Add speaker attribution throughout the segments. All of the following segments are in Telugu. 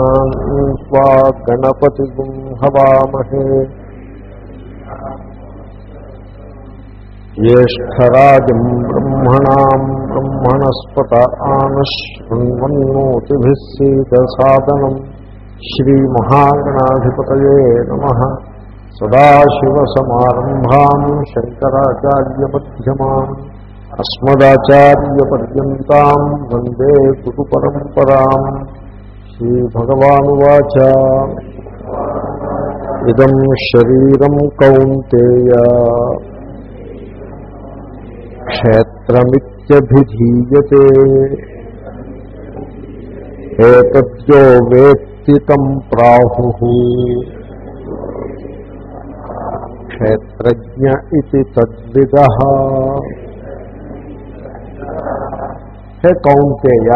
Speaker 1: त्वा गणपतिगुं हवामहे ज्येष्ठराजम् ब्रह्मणाम् ब्रह्मणस्पत आनशृण्वन्नोतिभिः सीदसादनम् श्रीमहागणाधिपतये नमः सदाशिवसमारम्भाम् शङ्कराचार्यमध्यमाम् अस्मदाचार्यपर्यन्ताम् वन्दे गुरुपरम्पराम् श्रीभगवानुवाच इदम् शरीरम् कौन्तेय क्षेत्रमित्यभिधीयते एतद्यो वेत्ति तम् प्राहुः क्षेत्रज्ञ इति तद्विदः హే కౌంతేయ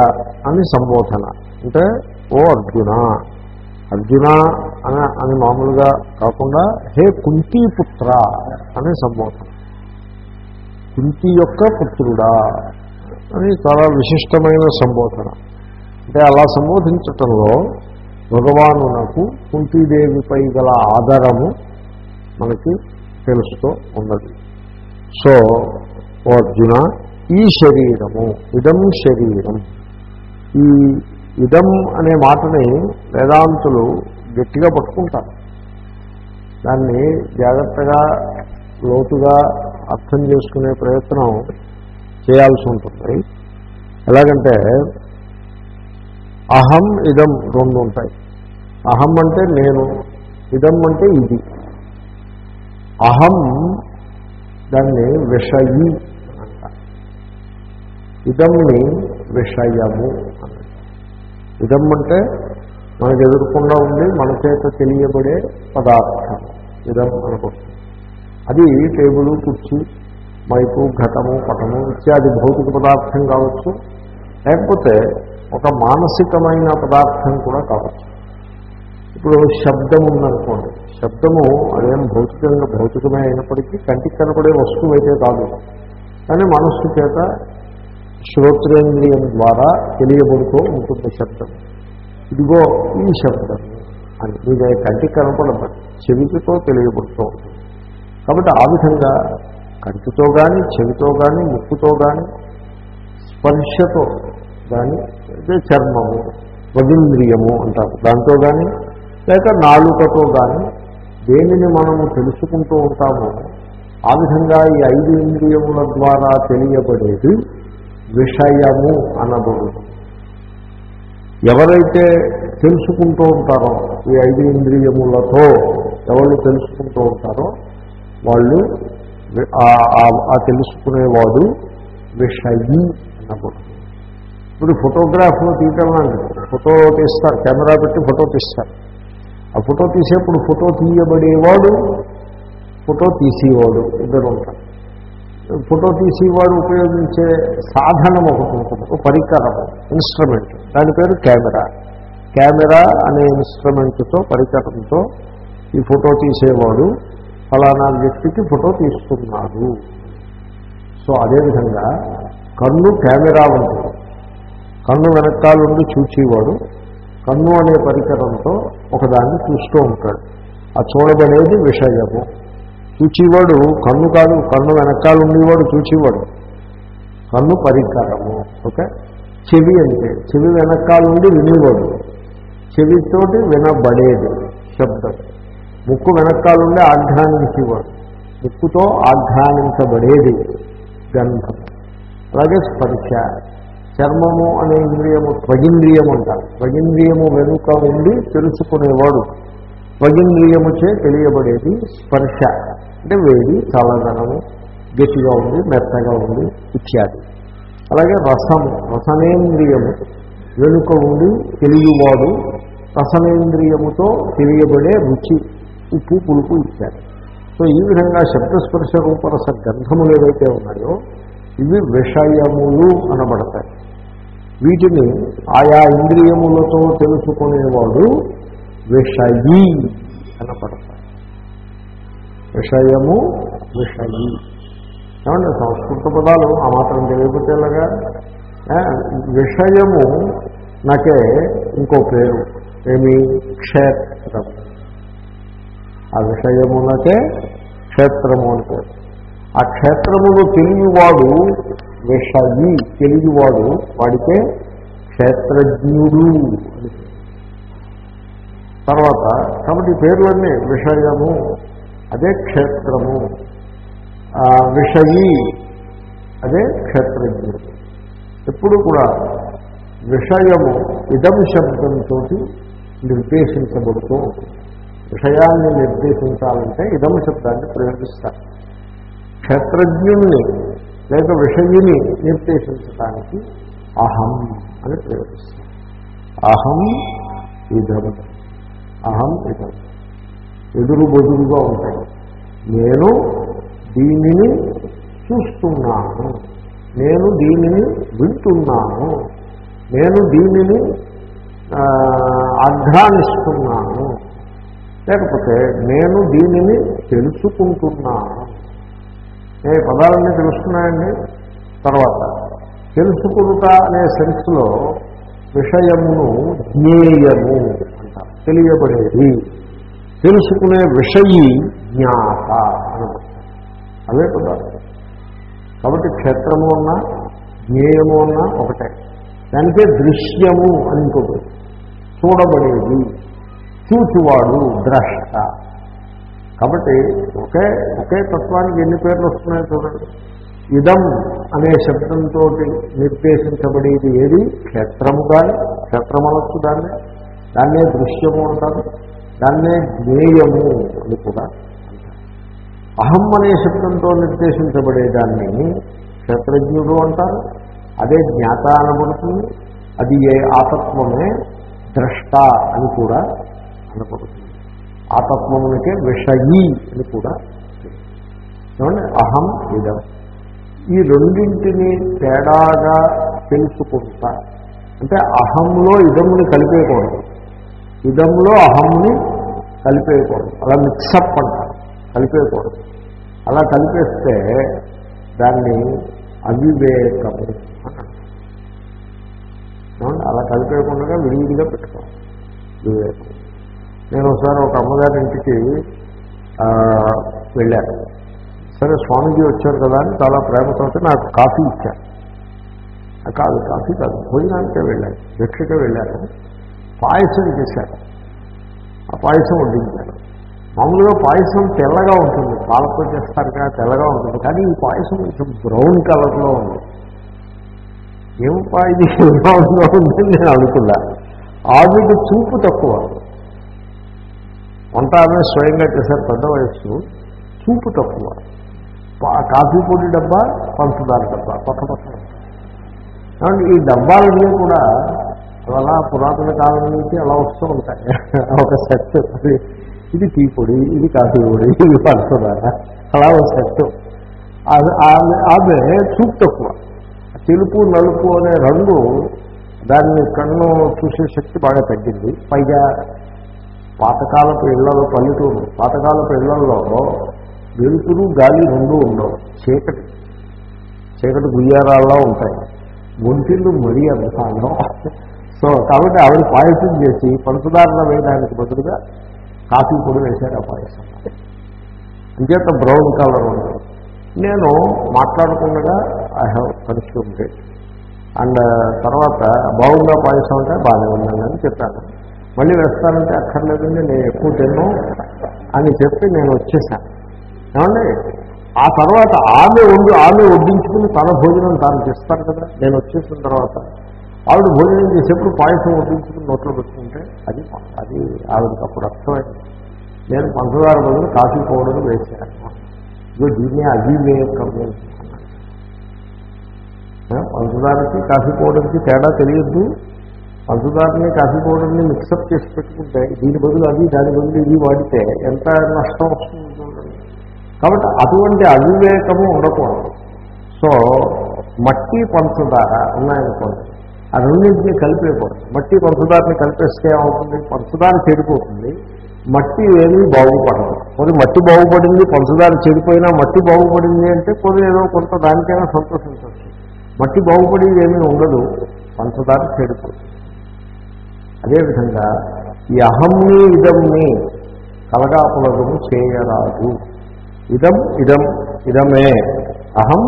Speaker 1: అని సంబోధన అంటే ఓ అర్జున అర్జున అని అని మామూలుగా కాకుండా హే కుంతీపుత్ర అనే సంబోధన కుంతి యొక్క పుత్రుడా అని చాలా విశిష్టమైన సంబోధన. అంటే అలా సంబోధించటంలో భగవాను నాకు కుంతీదేవిపై గల ఆధారము మనకి తెలుస్తూ ఉన్నది. సో ఓ అర్జున ఈ శరీరము ఇదం శరీరం ఈ ఇదం అనే మాటని వేదాంతులు గట్టిగా పట్టుకుంటారు. దాన్ని జాగ్రత్తగా లోతుగా అర్థం చేసుకునే ప్రయత్నం చేయాల్సి ఉంటుంది. ఎలాగంటే అహం ఇదం రెండు ఉంటాయి. అహం అంటే నేను ఇదం అంటే ఇది. అహం దాన్ని విషయి అంట ఇదంని విషయము ఇదం అంటే మనకు ఎదుర్కొండా ఉండి మన చేత తెలియబడే పదార్థం. ఇదం అనుకుంటుంది అది టేబుల్ కుర్చీ మైకు ఘటము పటము ఇత్యాది భౌతిక పదార్థం కావచ్చు. లేకపోతే ఒక మానసికమైన పదార్థం కూడా కావచ్చు. ఇప్పుడు శబ్దం ఉందనుకోండి. శబ్దము అదేం భౌతికంగా భౌతికమే అయినప్పటికీ కంటికి కనపడే వస్తువు అయితే కాదు. కానీ మనస్సు చేత శ్రోత్రేంద్రియం ద్వారా తెలియబడుతూ ఉంటుంది శబ్దం. ఇదిగో ఈ శబ్దం అని మీదే కంటికి కనపడదు. చెవితో తెలియబడుతూ ఉంటుంది. కాబట్టి ఆ విధంగా కంటితో కానీ చెవితో కానీ ముక్కుతో కానీ స్పర్శతో కానీ అంటే చర్మము వదింద్రియము అంటారు. దాంతో కానీ లేక నాలుకతో కానీ దేనిని మనము తెలుసుకుంటూ ఉంటామో ఆ విధంగా ఈ ఐదు ఇంద్రియముల ద్వారా తెలియబడేది విషయము అనబడు. ఎవరైతే తెలుసుకుంటూ ఉంటారో ఈ ఐదు ఇంద్రియములతో ఎవరు తెలుసుకుంటూ ఉంటారో వాళ్ళు ఆ తెలుసుకునేవాడు విషయి అనబడు. ఇప్పుడు ఫోటోగ్రాఫ్లో తీయటం లాంటిది. ఫోటో తీస్తారు కెమెరా పెట్టి ఫోటో తీస్తారు. ఆ ఫోటో తీసేప్పుడు ఫోటో తీయబడేవాడు ఫోటో తీసేవాడు ఇద్దరు ఉంటారు. ఫోటో తీసేవాడు ఉపయోగించే సాధనం ఒకటి ఉంటుంది ఒక పరికరం ఇన్స్ట్రుమెంట్ దాని పేరు కెమెరా. కెమెరా అనే ఇన్స్ట్రుమెంట్తో పరికరంతో ఈ ఫోటో తీసేవాడు ఫలానా వ్యక్తికి ఫోటో తీస్తున్నాడు సో అదేవిధంగా కన్ను కెమెరా ఉంటుంది కన్ను వెనకాలండి చూచేవాడు కన్ను అనే పరికరంతో ఒకదాన్ని చూస్తూ ఉంటాడు. ఆ చూడబడేది విషయము. చూచేవాడు కన్ను కాదు కన్ను వెనకాల ఉండేవాడు చూచేవాడు. కన్ను పరికరము ఓకే? చెవి అంటే చెవి వెనకాల నుండి వినేవాడు. చెవితోటి వినబడేది శబ్దం. ముక్కు వెనకాల వెనకాలుండి ఆఘ్రానించేవాడు ముక్కుతో ఆఘ్రానించబడేది గంధం. అలాగే స్పర్శ. చర్మము అనే ఇంద్రియము త్వగింద్రియము అంటారు. త్వగింద్రియము వెనుక ఉండి తెలుసుకునేవాడు. త్వగింద్రియముచే తెలియబడేది స్పర్శ. అంటే వేడి చల్లదనము గట్టిగా ఉంది మెత్తగా ఉంది ఇత్యాది. అలాగే రసము రసనేంద్రియము వెనుక ఉండి తెలియవాడు రసనేంద్రియముతో తెలియబడే రుచి ఉప్పు పులుపు ఇచ్చారు సో ఈ విధంగా శబ్దస్పర్శ రూపరస గంధములు ఏవైతే ఉన్నాయో ఇవి విషయములు అనబడతాయి. వీటిని ఆయా ఇంద్రియములతో తెలుసుకునేవాడు విషయీ అనబడతాడు. విషయము విషయీ ఏమంటే సంస్కృత పదాలు ఆ మాత్రం తెలియకపోతేలాగా విషయము నాకే ఇంకో పేరు ఏమి? క్షేత్రము ఆ విషయమునకే క్షేత్రము అని పేరు. ఆ క్షేత్రమును తెలియవాడు విషయి తెలియవాడు వాడికే క్షేత్రజ్ఞుడు. తర్వాత కాబట్టి పేర్లన్నీ విషయము అదే క్షేత్రము. విషయీ అదే క్షేత్రజ్ఞుడు ఎప్పుడు కూడా విషయము ఇదం శబ్దంతో నిర్దేశించబడుతూ విషయాన్ని నిర్దేశించాలంటే ఇదం శబ్దాన్ని ప్రయోగిస్తారు. క్షేత్రజ్ఞుణ్ణి లేక విషయుని నిర్దేశించడానికి అహం అని ప్రయోగిస్తారు. అహం ఇదం. అహం ఇదం. ఎదురు బదులుగా ఉంటాయి. నేను దీనిని చూస్తున్నాను. నేను దీనిని వింటున్నాను. నేను దీనిని ఆఘ్రానిస్తున్నాను లేకపోతే నేను దీనిని తెలుసుకుంటున్నాను. ఏ పదాలన్నీ తెలుస్తున్నాయండి? తర్వాత తెలుసుకుంటా అనే సెన్స్లో విషయమును జ్ఞేయము అంటారు. తెలియబడేది. తెలుసుకునే విషయీ జ్ఞాత అనబడతారు అవే పదార్థం. కాబట్టి క్షేత్రము అన్నా జ్ఞేయము అన్నా ఒకటే. దానికే దృశ్యము అని ఇంకొకటి చూడబడేది. చూచువాడు ద్రష్ట. కాబట్టి ఒకే ఒకే తత్వానికి ఎన్ని పేర్లు వస్తున్నాయో చూడండి. ఇదం అనే శబ్దంతో నిర్దేశించబడేది ఏది? క్షేత్రము కానీ క్షేత్రమనొచ్చు దాన్నే. దాన్నే దృశ్యము అంటారు. దాన్నే జ్ఞేయము అని కూడా అహం అనే శబ్దంతో నిర్దేశించబడేదాన్ని క్షేత్రజ్ఞుడు అంటారు. అదే జ్ఞాత అనబడుతుంది అది ఏ ఆతత్వమే ద్రష్ట అని కూడా అనబడుతుంది. ఆతత్వమునికే విషయీ అని కూడా ఏమండి అహం ఇదం. ఈ రెండింటిని తేడాగా తెలుసుకుంటా. అంటే అహంలో ఇదముని కలిపేయకూడదు. ఇదంలో అహంని కలిపేయకూడదు. అలా మిక్సప్ అంటారు. కలిపేయకూడదు. అలా కలిపేస్తే దాన్ని అవివేకము అని అలా కలిపేయకుండా విడివిడిగా పెట్టుకోవాలి. వివేకం నేను ఒకసారి ఒక అమ్మగారి ఇంటికి వెళ్ళాను. సరే స్వామీజీ వచ్చారు కదా అని చాలా ప్రేమతో నాకు కాఫీ ఇచ్చారు. ఆ కాదు కాఫీ కాదు భోజనానికే వెళ్ళాను. భిక్షకే వెళ్ళాను. పాయసం చేశారు. ఆ పాయసం వడ్డించారు మామూలుగా పాయసం తెల్లగా ఉంటుంది. పాలతో చేస్తారు కదా తెల్లగా ఉంటుంది. కానీ ఈ పాయసం కొంచెం బ్రౌన్ కలర్లో ఉంది. ఏం పాయది బ్రౌన్గా ఉందని నేను అనుకున్నా. ఆవిడ చూపు తక్కువ. వంట ఆమె స్వయంగా చేశారు పెద్ద వయస్సు. చూపు తక్కువ. కాఫీ పొడి డబ్బా పంచదార డబ్బా పక్క పక్కన ఈ డబ్బాలన్నీ కూడా అలా పురాతన కాలం నుంచి అలా వస్తూ ఉంటాయి. ఒక సెట్. ఇది టీ పొడి ఇది కాఫీ పొడి ఇది పంచదార అలా ఒక సెట్. అది- ఆమె ఆమె చూపు తక్కువ. తెలుపు నలుపు అనే రంగు దాన్ని కన్ను చూసే శక్తి బాగా తగ్గింది. పైగా పాతకాలపు ఇళ్ళలో పల్లెటూరు పాతకాలపు ఇళ్ళలో వెలుతురు గాలి రెండు ఉండవు. చీకటి చీకటి గుయ్యారాల్లో ఉంటాయి. ఒంటిళ్ళు మరీ అంత సో కాబట్టి ఆవిడ పాయసం చేసి పంచదారణ వేయడానికి బదులుగా కాఫీ పొడి వేశారు ఆ పాయసం. ఇంకేత బ్రౌన్ కలర్ ఉంది. నేను మాట్లాడకుండా I have consumed it and uh, తర్వాత బాగుందా పాయసం అంటే బాగానే ఉందండి అని చెప్పాను. మళ్ళీ వేస్తానంటే అక్కర్లేదండి నేను ఎక్కువ తిన్నాను అని చెప్పి నేను వచ్చేసాను ఏమండి? ఆ తర్వాత ఆమె వండి ఆమె వడ్డించుకుని తన భోజనం తాను చేస్తాను కదా. నేను వచ్చేసిన తర్వాత ఆవిడ భోజనం చేసేప్పుడు పాయసం వడ్డించుకుని నోట్లో పెట్టుకుంటే అది అది ఆవిడకి అప్పుడు అర్థమైంది. నేను పంచదార బదులు కాఫీ పౌడర్ వేసాను ఇదో దీన్ని అవివేకము ఆ, పంచదారకి కాఫీ పౌడర్కి తేడా తెలియద్దు. పంచదారని కాఫీ పౌడర్ని మిక్సప్ చేసి పెట్టుకుంటే దీని బదులు అది దాని బదులు ఇది వాడితే ఎంత నష్టం వస్తుంది కాబట్టి అటువంటి అవివేకము ఉండకూడదు. సో మట్టి పంచదార ఉన్నాయనుకోండి ఆ రెండింటిని కలిపేయకూడదు. మట్టి పంచదారని కలిపేస్తే ఏమవుతుంది? పంచదార చెడిపోతుంది. మట్టి ఏమీ బాగుపడదు. కొన్ని మట్టి బాగుపడింది పంచదార చెడిపోయినా మట్టి బాగుపడింది అంటే కొన్ని ఏదో కొంత దానికైనా సంతోషించవచ్చు మట్టి బాగుపడేది ఏమీ ఉండదు పంచదార చెడిపోతుంది అదేవిధంగా ఈ అహమ్ని ఇదంని కలగాపులగము చేయరాదు. ఇదం ఇదం ఇదమే. అహం.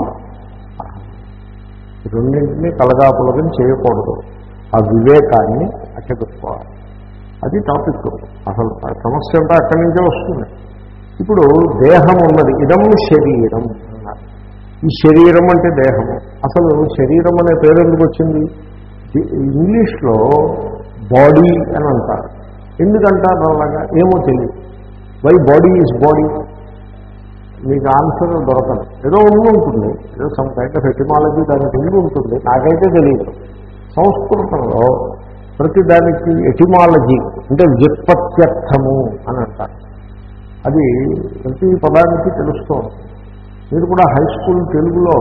Speaker 1: రెండింటినీ కలగాపులగం చేయకూడదు. ఆ వివేకాన్ని అట్టపెట్టుకోవాలి అది టాపిక్. అసలు సమస్య అంతా అక్కడి నుంచే వస్తుంది. ఇప్పుడు దేహం ఉన్నది. ఇదం శరీరం అన్నారు. ఈ శరీరం అంటే దేహం. అసలు శరీరం అనే పేరు ఎందుకు వచ్చింది? ఇంగ్లీష్లో బాడీ అని అంటారు. ఎందుకంటారు అలాగా? ఏమో తెలియదు. Why body is body? మీకు ఆన్సర్ దొరకదు. ఏదో ఉండి ఉంటుంది. ఏదో సమ్ కైండ్ ఆఫ్ ఎటిమాలజీ దానికి ఉండి ఉంటుంది. నాకైతే తెలియదు సంస్కృతంలో ప్రతి దానికి ఎటిమాలజీ అంటే వ్యుత్పత్త్యర్థము అని అంటారు. అది ప్రతి పదానికి తెలుస్తూ ఉంటుంది మీరు కూడా హై స్కూల్ తెలుగులో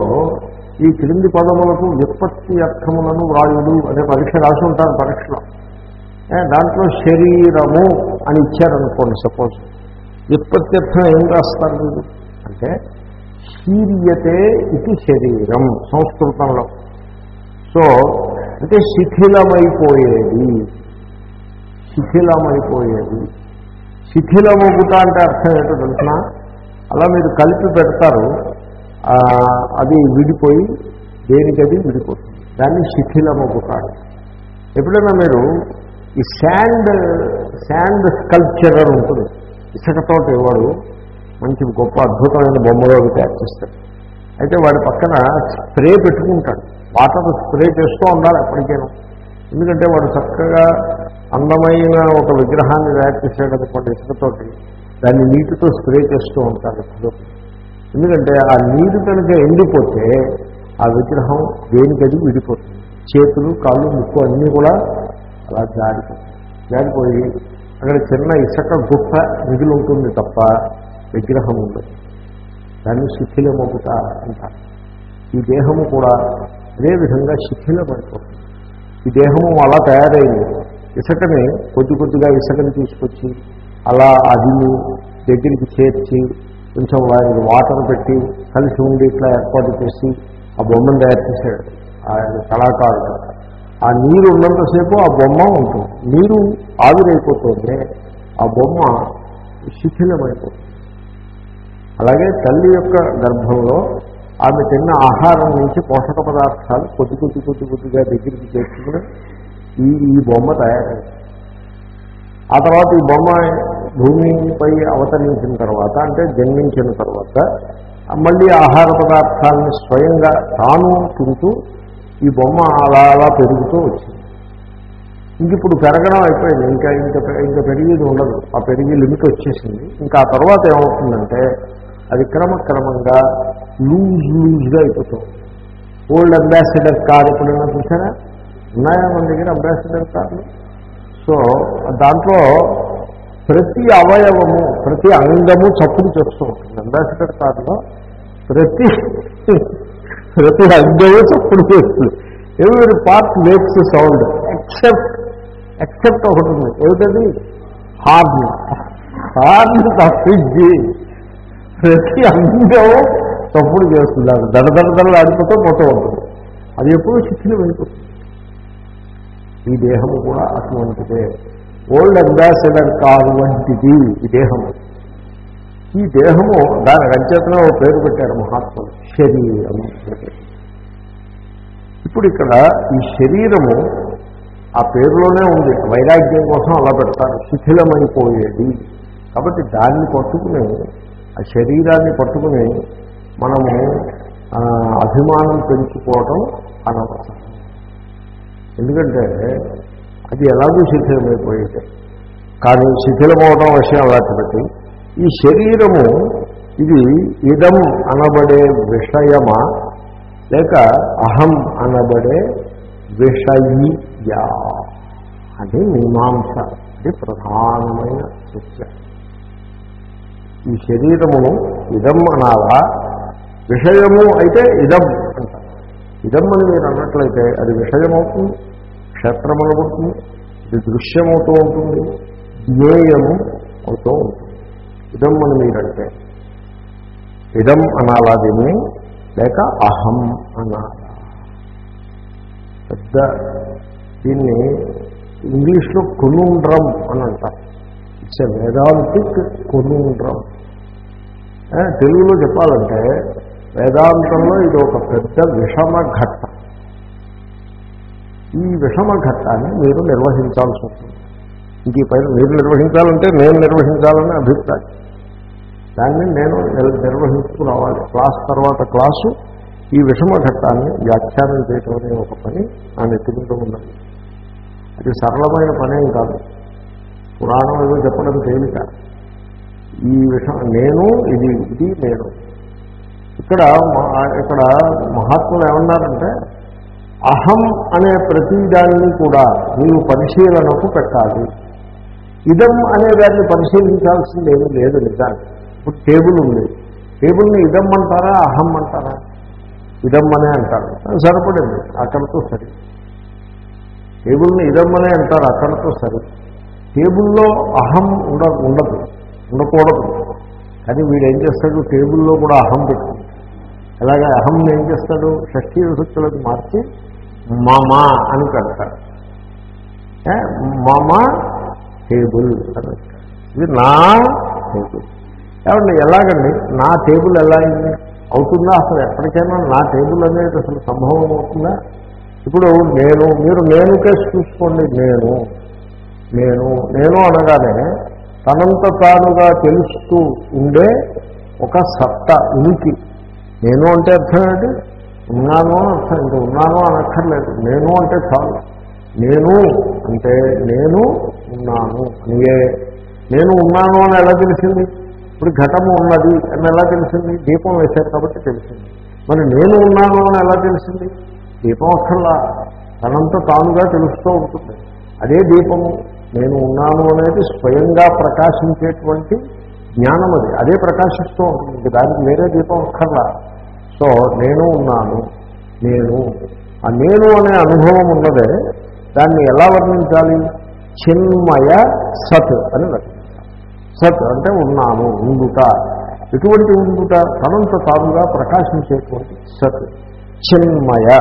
Speaker 1: ఈ క్రింది పదములకు వ్యుత్పత్తి అర్థములను వ్రాయుడు అనే పరీక్ష రాసి ఉంటారు పరీక్షలో. దాంట్లో శరీరము అని ఇచ్చారనుకోండి సపోజ్ వ్యుత్పత్తి అర్థం ఏం రాస్తారు మీరు? అంటే శీర్యతే ఇది శరీరం సంస్కృతంలో. సో అంటే శిథిలమైపోయేది. శిథిలమైపోయేది. శిథిలమగుట అంటే అర్థం ఏంటో తెలిసిన? అలా మీరు కలిపి పెడతారు అది విడిపోయి దేనికది విడిపోతుంది. దాన్ని శిథిలమగుట ఎప్పుడైనా మీరు ఈ శాండ్ శాండ్ స్కల్ప్చర్ అని ఉంటుంది ఇసుకతోటి వాడు మంచి గొప్ప అద్భుతమైన బొమ్మలు అవి తయారు చేస్తాడు అయితే వాడి పక్కన స్ప్రే పెట్టుకుంటాడు. వాటర్ స్ప్రే చేస్తూ ఉండాలి ఎప్పటికైనా. ఎందుకంటే వాడు చక్కగా అందమైన ఒక విగ్రహాన్ని తయారు చేసాడు అనుకోండి ఇసుకతోటి. దాన్ని నీటితో స్ప్రే చేస్తూ ఉంటారు ఎప్పుడూ. ఎందుకంటే ఆ నీరు కనుక ఎండిపోతే ఆ విగ్రహం దేనికది విడిపోతుంది. చేతులు కాళ్ళు ముక్కు అన్నీ కూడా అలా జారిపోతుంది జారిపోయి అక్కడ చిన్న ఇసుక గుట్ట మిగిలి ఉంటుంది తప్ప విగ్రహం ఉంది. దాన్ని శిథిలమొకట అంటారు ఈ దేహము కూడా అదేవిధంగా శిథిలమైపోతుంది ఈ దేహము అలా తయారైంది. ఇసుకని కొద్ది కొద్దిగా ఇసుకని తీసుకొచ్చి అలా అదిని దగ్గరికి చేర్చి కొంచెం వారికి వాటర్ పెట్టి కలిసి ఉండి ఇట్లా ఏర్పాటు చేసి ఆ బొమ్మను తయారు చేశాడు. ఆయన కళాకారుడు. ఆ నీరు ఉన్నంతసేపు ఆ బొమ్మ ఉంటుంది. నీరు ఆవిరైపోతుంటే ఆ బొమ్మ శిథిలమైపోతుంది. అలాగే తల్లి యొక్క గర్భంలో ఆమె తిన్న ఆహారం నుంచి పోషక పదార్థాలు కొద్ది కొద్ది కొద్ది కొద్దిగా దగ్గరికి చేర్చుకుని ఈ ఈ బొమ్మ తయారైంది. ఆ తర్వాత ఈ బొమ్మ భూమిపై అవతరించిన తర్వాత అంటే జన్మించిన తర్వాత మళ్ళీ ఆహార పదార్థాలను స్వయంగా తాను తింటూ ఈ బొమ్మ అలా అలా పెరుగుతూ వచ్చింది. ఇంక ఇప్పుడు పెరగడం అయిపోయింది. ఇంకా ఇంకా ఇంకా పెరిగేది ఉండదు. ఆ పెరిగి లిమిట్ వచ్చేసింది. ఇంకా ఆ తర్వాత ఏమవుతుందంటే అది క్రమక్రమంగా లూజ్ లూజ్గా అయిపోతుంది ఓల్డ్ అంబాసిడర్ కార్ ఎప్పుడైనా చూసారా ఉన్నాయా మన దగ్గర అంబాసిడర్ కార్లు? సో దాంట్లో ప్రతి అవయవము ప్రతి అంగము చప్పుడు చేస్తూ ఉంటుంది. అంబాసిడర్ కార్లో ప్రతి ప్రతి అంగము చప్పుడు చేస్తుంది. ఎవరి part makes sound except except ఒకటి ఉంది. ఏమిటది? హార్న్ హార్న్ తప్పించి ప్రతి అంగం తప్పుడు చేస్తుంది అది దడదడదలు దడ ఆడిపోతూ పోతూ ఉంటుంది అది ఎప్పుడూ శిక్షణ వెళ్ళిపోతుంది ఈ దేహము కూడా అటువంటిదే. ఓల్డ్ అంబాసిడర్ కారు వంటిది ఈ దేహము. ఈ దేహము దాని అంచేతనే పేరు పెట్టారు మహాత్ములు. శరీరం ఇప్పుడు ఇక్కడ ఈ శరీరము ఆ పేరులోనే ఉంది. వైరాగ్యం కోసం అలా పెడతారు. శిథిలమైపోయేది. కాబట్టి దాన్ని పట్టుకుని ఆ శరీరాన్ని పట్టుకుని మనము అభిమానం పెంచుకోవటం అనవసరం. ఎందుకంటే అది ఎలాగూ శిథిలమైపోయేది. కానీ శిథిలమవడం విషయం అలాంటి ఈ శరీరము ఇది ఇదం అనబడే విషయమా లేక అహం అనబడే విషయ్యా అది మీమాంస. అది ప్రధానమైన సత్యం ఈ శరీరమును ఇదం అనాలా. విషయము అయితే ఇదం అంటారు. ఇదం అని మీరు అన్నట్లయితే అది విషయమవుతుంది క్షేత్రమవుతుంది ఇది దృశ్యమవుతూ ఉంటుంది జ్ఞేయము అవుతూ ఉంటుంది. ఇదం అని మీరంటే. ఇదం అనాలా దీన్ని లేక అహం అనాలా. పెద్ద దీన్ని ఇంగ్లీష్లో కొనుండ్రం అని అంటారు. It's a vedantic conundrum. తెలుగులో చెప్పాలంటే వేదాంతంలో ఇది ఒక పెద్ద విషమ ఘట్టం ఈ విషమ ఘట్టాన్ని మీరు నిర్వహించాల్సి ఉంటుంది ఇంక ఈ పైన మీరు నిర్వహించాలంటే నేను నిర్వహించాలని అభిప్రాయం. దాన్ని నేను నిర్- రావాలి. క్లాస్ తర్వాత క్లాసు ఈ విషమ ఘట్టాన్ని వ్యాఖ్యానం చేయటం అనే ఒక పని నా నెత్తుకుంటూ ఉన్నది. అది సరళమైన పనేం కాదు. పురాణం ఏదో చెప్పడం తేలిక. ఈ విషయం నేను ఇది ఇది నేను. ఇక్కడ మా- ఇక్కడ మహాత్ములు ఏమన్నారంటే అహం అనే ప్రతి దానిని కూడా నీవు పరిశీలనకు పెట్టాలి. ఇదం అనే దాన్ని పరిశీలించాల్సింది ఏమీ లేదు నిజానికి. ఇప్పుడు టేబుల్ ఉంది. టేబుల్ని ఇదం అంటారా అహం అంటారా? ఇదం అనే అంటారు. సరిపడింది. అక్కడతో సరి. టేబుల్ని ఇదం అనే అంటారు అక్కడతో సరి. టేబుల్లో అహం ఉండ ఉండదు. ఉండకూడదు. కానీ వీడు ఏం చేస్తాడు? టేబుల్లో కూడా అహం పెట్టుకుంటాడు అలాగే అహం ఏం చేస్తాడు? షష్ఠీ విభక్తులకు మార్చి మమ అని పెడతాడు. మమ టేబుల్ అని ఇది నా టేబుల్. ఏమండి ఎలాగండి? నా టేబుల్ ఎలా అయింది? అవుతుందా? అసలు ఎప్పటికైనా నా టేబుల్ అనేది అసలు సంభవం అవుతుందా? ఇప్పుడు నేను మీరు నేను కేసు చూసుకోండి. నేను నేను నేను అనగానే తనంత తానుగా తెలుస్తూ ఉండే ఒక సత్త ఉనికి. నేను అంటే అర్థం ఏంటి? ఉన్నాను అని అర్థం ఇంకా ఉన్నాను అనక్కర్లేదు. నేను అంటే చాలు. నేను అంటే నేను ఉన్నాను అనియే. నేను ఉన్నాను అని ఎలా తెలిసింది? ఇప్పుడు ఘటము ఉన్నది అని ఎలా తెలిసింది? దీపం వేశారు కాబట్టి తెలిసింది. మరి నేను ఉన్నాను అని ఎలా తెలిసింది? దీపం అక్కర్లా. తనంత తానుగా తెలుస్తూ ఉంటుంది. అదే దీపము. నేను ఉన్నాను అనేది స్వయంగా ప్రకాశించేటువంటి జ్ఞానం అది. అదే ప్రకాశిస్తూ ఉంటుంది. దానికి వేరే దీపం ఒక్కర్లా సో నేను ఉన్నాను నేను. ఆ నేను అనే అనుభవం ఉన్నదే దాన్ని ఎలా వర్ణించాలి? చిన్మయ సత్ అని వర్ణించాలి. సత్ అంటే ఉన్నాను ఉండుట. ఎటువంటి ఉండుట? తనంత తానుగా ప్రకాశించేటువంటి సత్. చిన్మయ.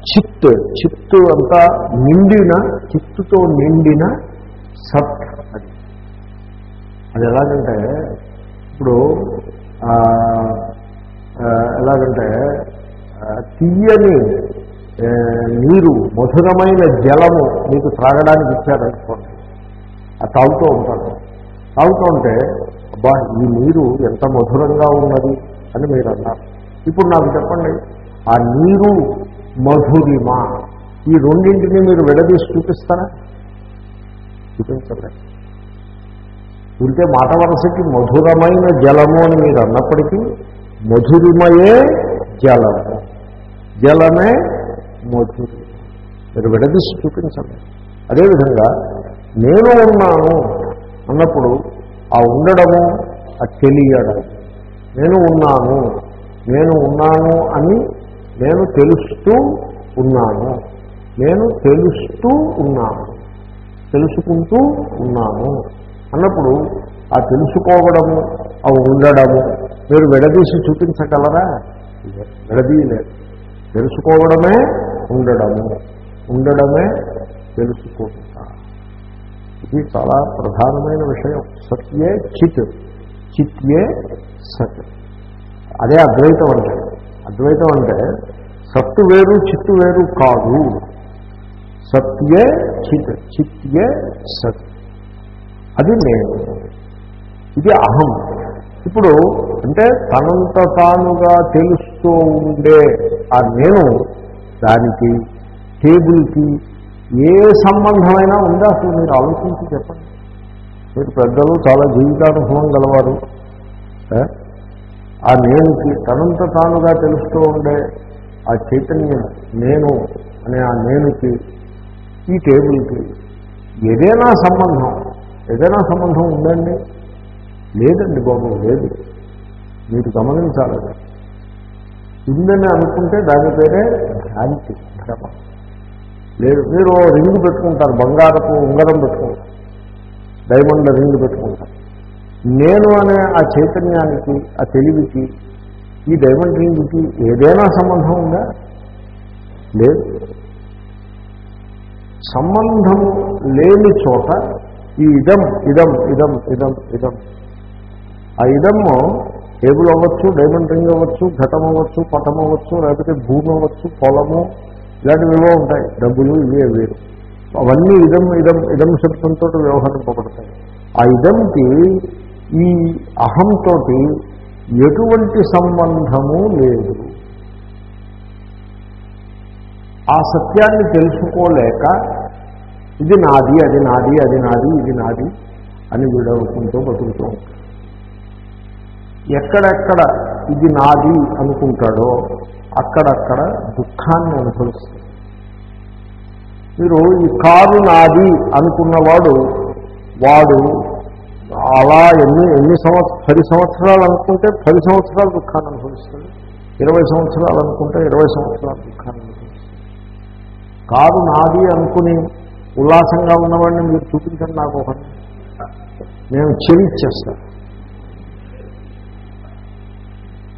Speaker 1: చిత్. చిత్తు అంతా నిండిన చిత్తుతో నిండిన సత్. అది అది ఎలాగంటే ఇప్పుడు ఎలాగంటే తీయని నీరు మధురమైన జలము మీకు త్రాగడానికి ఇచ్చారనుకోండి అది తాగుతూ ఉంటాను తాగుతూ ఉంటే అబ్బా ఈ నీరు ఎంత మధురంగా ఉన్నది అని మీరు అన్నారు. ఇప్పుడు నాకు చెప్పండి ఆ నీరు మధురిమ. ఈ రెండింటిని మీరు విడదీసి చూపిస్తారా? చూపించలేదు ఉంటే మాట వరసకి మధురమైన జలము అని మీరు అన్నప్పటికీ మధురిమయే జలము. జలమే మధురి. మీరు విడదీసి చూపించండి. అదేవిధంగా నేను ఉన్నాను అన్నప్పుడు ఆ ఉండడము ఆ తెలియడం. నేను ఉన్నాను నేను ఉన్నాను అని నేను తెలుస్తూ ఉన్నాను. నేను తెలుస్తూ ఉన్నాను. తెలుసుకుంటూ ఉన్నాము. అన్నప్పుడు ఆ తెలుసుకోవడము ఆ ఉండడము మీరు విడదీసి చూపించగలరా? విడదీయలేదు తెలుసుకోవడమే ఉండడము. ఉండడమే తెలుసుకుంటా ఇది చాలా ప్రధానమైన విషయం. సత్యే చిత్. చిత్యే సత్. అదే అద్వైతం అంటే. అద్వైతం అంటే సత్తు వేరు చిత్తు వేరు కాదు. సత్యే చిత్ చిత్యే సత్. అది నేను. ఇది అహం. ఇప్పుడు అంటే తనంత తానుగా తెలుస్తూ ఉండే ఆ నేను దానికి టేబుల్కి ఏ సంబంధమైనా ఉందా? అసలు మీరు ఆలోచించి చెప్పండి. మీరు పెద్దలు చాలా జీవితానుభవం గలవారు. ఆ? నేనుకి తనంత తానుగా తెలుస్తూ ఉండే ఆ చైతన్యం నేను అనే ఆ నేనుకి ఈ టేబుల్కి ఏదైనా సంబంధం ఏదైనా సంబంధం ఉందండి? లేదండి బాబు లేదు. మీరు గమనించాలి. ఉందని అనుకుంటే దాని పేరే భ్రాంతి భ్రమ లేదు మీరు రింగ్ పెట్టుకుంటారు బంగారపు ఉంగరం పెట్టుకుంటారు డైమండ్ రింగ్ పెట్టుకుంటారు. నేను అనే ఆ చైతన్యానికి ఆ తెలివికి ఈ డైమండ్ రింగ్కి ఏదైనా సంబంధం ఉందా? లేదు. సంబంధము లేని చోట ఈ ఇదం ఇదం ఇదం ఇదం ఇదం. ఆ ఇదము టేబుల్ అవ్వచ్చు డైమండ్ రింగ్ అవ్వచ్చు ఘటం అవ్వచ్చు పటం అవ్వచ్చు లేకపోతే భూమి అవ్వచ్చు పొలము ఇలాంటివి ఏవో ఉంటాయి. డబ్బులు ఇవే వేరు. అవన్నీ ఇదం ఇదం ఇదం శబ్దంతో వ్యవహరింపబడతాయి. ఆ ఇదంకి ఈ అహంతో ఎటువంటి సంబంధము లేదు. ఆ సత్యాన్ని తెలుసుకోలేక ఇది నాది అది నాది అది నాది ఇది నాది అని వీడవుకుంటూ బతుకుతూ ఉంటాడు. ఎక్కడెక్కడ ఇది నాది అనుకుంటాడో అక్కడక్కడ దుఃఖాన్ని అనుభవిస్తుంది మీరు ఈ కారు నాది అనుకున్నవాడు వాడు అలా ఎన్ని ఎన్ని సంవత్సరం పది సంవత్సరాలు అనుకుంటే పది సంవత్సరాలు దుఃఖాన్ని అనుభవిస్తాడు. ఇరవై సంవత్సరాలు అనుకుంటే ఇరవై సంవత్సరాలు కారు నాది అనుకుని ఉల్లాసంగా ఉన్నవాడిని మీరు చూపించండి నాకు ఒకటి నేను చెవిచ్చేస్తాను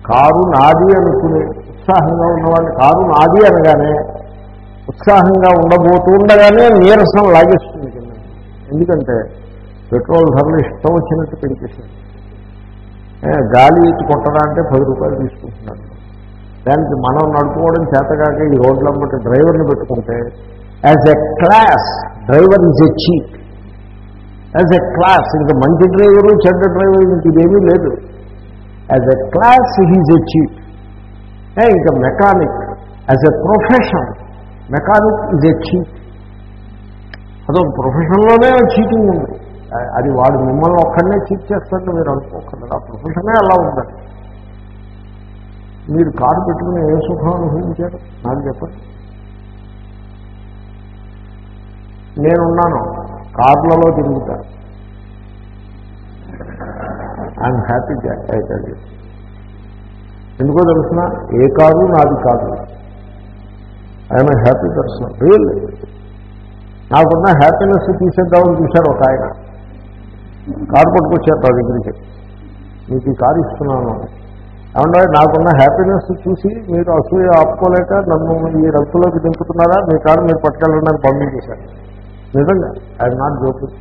Speaker 1: కారు నాది అనుకుని ఉత్సాహంగా ఉన్నవాడిని కారు నాది అనగానే ఉత్సాహంగా ఉండబోతూ ఉండగానే నీరసం లాగేస్తుంది కింద. ఎందుకంటే పెట్రోల్ ధరలు ఇష్టం వచ్చినట్టు పెంచేసింది గాలి ఎత్తి కొట్టడా అంటే పది రూపాయలు తీసుకుంటున్నాడు దానికి మనం నడుపుకోవడం చేతకాక ఈ రోడ్లంబట్టి డ్రైవర్ని పెట్టుకుంటే as a class driver is a cheap as a class ఇంకా మంచి డ్రైవరు చెడ్డ డ్రైవర్ ఇంక ఇదేమీ లేదు. As a class he's a cheap ఇంకా mechanic as a profession mechanic is a cheap అదొక ప్రొఫెషన్లోనే చీటింగ్ ఉంది. అది వాడు మిమ్మల్ని ఒక్కడనే చీట్ చేస్తాడని మీరు అనుకోకండి. ఆ ప్రొఫెషనే అలా ఉందండి మీరు కారు పెట్టుకుని ఏ సుఖం అనుభవించారు? నాకు చెప్పండి. నేనున్నాను. కార్లలో తిరుగుతా. ఐఎమ్ హ్యాపీ అయితే ఎందుకో తెలుసిన? ఏ కారు నాది కాదు. ఐఎమ్ హ్యాపీ పర్సన్ రియల్ నాకున్న హ్యాపీనెస్ తీసేద్దామని చూశారు ఒక ఆయన. కారు పట్టుకొచ్చారు నా దగ్గరికి. మీకు ఈ కారు ఇస్తున్నాను. ఏమంటే నాకున్న హ్యాపీనెస్ చూసి మీరు అసూయ ఆపుకోలేక నన్ను ఈ రక్తులోకి దింపుతున్నారా? మీ కాడ మీరు పట్టుకెళ్ళండి అని పంపించేశారు నిజంగా ఐఎమ్ నాట్ జోకింగ్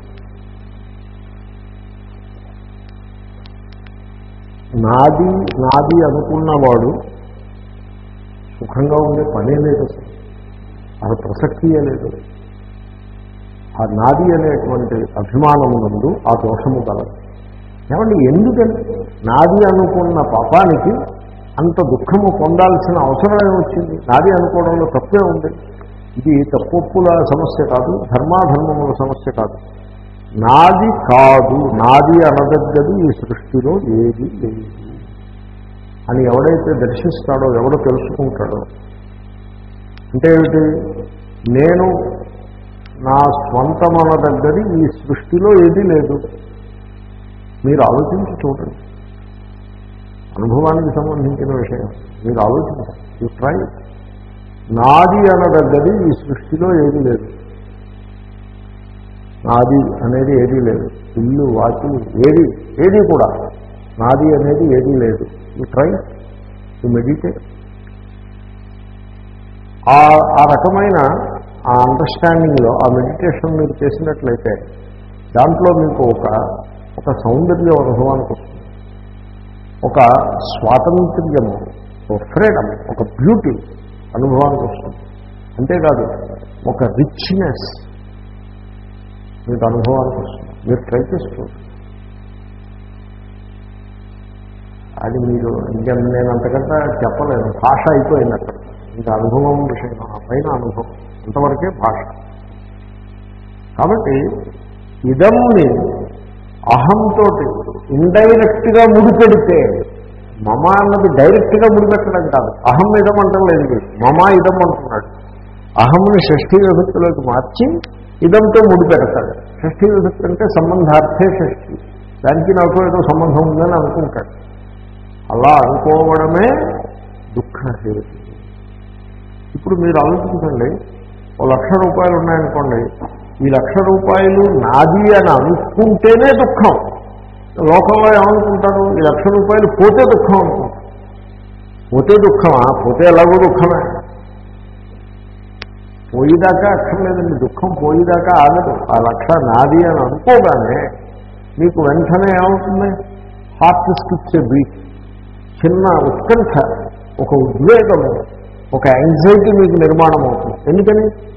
Speaker 1: నాది నాది అనుకున్నవాడు సుఖంగా ఉండే పనే లేదు అసలు. అది ప్రసక్తియే లేదు. ఆ నాది అనేటువంటి అభిమానం నందు ఆ దోషము కలదు ఏమండి ఎందుకంటే నాది అనుకున్న పాపానికి అంత దుఃఖము పొందాల్సిన అవసరమే వచ్చింది నాది అనుకోవడంలో తప్పే ఉంది. ఇది తప్పొప్పుల సమస్య కాదు ధర్మాధర్మముల సమస్య కాదు. నాది కాదు నాది అనదగ్గది ఈ సృష్టిలో ఏది లేదు. అని ఎవడైతే దర్శిస్తాడో ఎవడో తెలుసుకుంటాడో. అంటే ఏమిటి? నేను నా స్వంతమనదగ్గది ఈ సృష్టిలో ఏదీ లేదు. మీరు ఆలోచించి చూడండి. అనుభవానికి సంబంధించిన విషయం. మీరు ఆలోచించండి. యూ ట్రై నాది అనదగ్గది ఈ సృష్టిలో ఏదీ లేదు. నాది అనేది ఏదీ లేదు. ఇల్లు వాకి ఏది ఏది కూడా. నాది అనేది ఏదీ లేదు. యూ ట్రై యూ మెడిటేట్ ఆ రకమైన ఆ అండర్స్టాండింగ్లో ఆ మెడిటేషన్ మీరు చేసినట్లయితే దాంట్లో మీకు ఒక ఒక సౌందర్యం అనుభవానికి వస్తుంది. ఒక స్వాతంత్ర్యము ఒక ఫ్రీడమ్ ఒక బ్యూటీ అనుభవానికి వస్తుంది. అంతేకాదు ఒక రిచ్నెస్ మీకు అనుభవానికి వస్తుంది. మీరు ట్రై చేసుకోండి అది మీరు ఇంకా నేను అంతకంటే చెప్పలేను. భాష అయిపోయింది అక్కడ ఇంకా అనుభవం విషయం ఆ పైన అనుభవం. అంతవరకే భాష. కాబట్టి ఇదంని అహంతో ఇండైరెక్ట్గా ముడిపెడితే మమ అన్నది డైరెక్ట్గా ముడిపెట్టడం కాదు. అహం ఇదం అంటలేదు మమ ఇదం అంటున్నాడు. అహంని షష్ఠీ విభక్తిలోకి మార్చి ఇదంతో ముడిపెడతాడు. షష్ఠీ విభక్తి అంటే సంబంధార్థే షష్ఠి. దానికి నాకు ఏదో సంబంధం ఉందని అనుకుంటాడు. అలా అనుకోవడమే దుఃఖహేతు. ఇప్పుడు మీరు ఆలోచించండి ఓ లక్ష రూపాయలు ఉన్నాయనుకోండి ఈ లక్ష రూపాయలు నాది అని అనుకుంటేనే దుఃఖం. లోకంలో ఏమనుకుంటారు? ఈ లక్ష రూపాయలు పోతే దుఃఖం అనుకుంటారు. పోతే దుఃఖమా? పోతే ఎలాగో దుఃఖమే. పోయేదాకా అక్కర్లేదండి. దుఃఖం పోయేదాకా ఆగదు. ఆ లక్ష నాది అని అనుకోగానే మీకు వెంటనే ఏమవుతుంది? హార్ట్ స్కిచ్చే బీట్ చిన్న ఉత్కంఠ ఒక ఉద్వేగము ఒక యాంగ్జైటీ మీకు నిర్మాణం అవుతుంది ఎందుకని?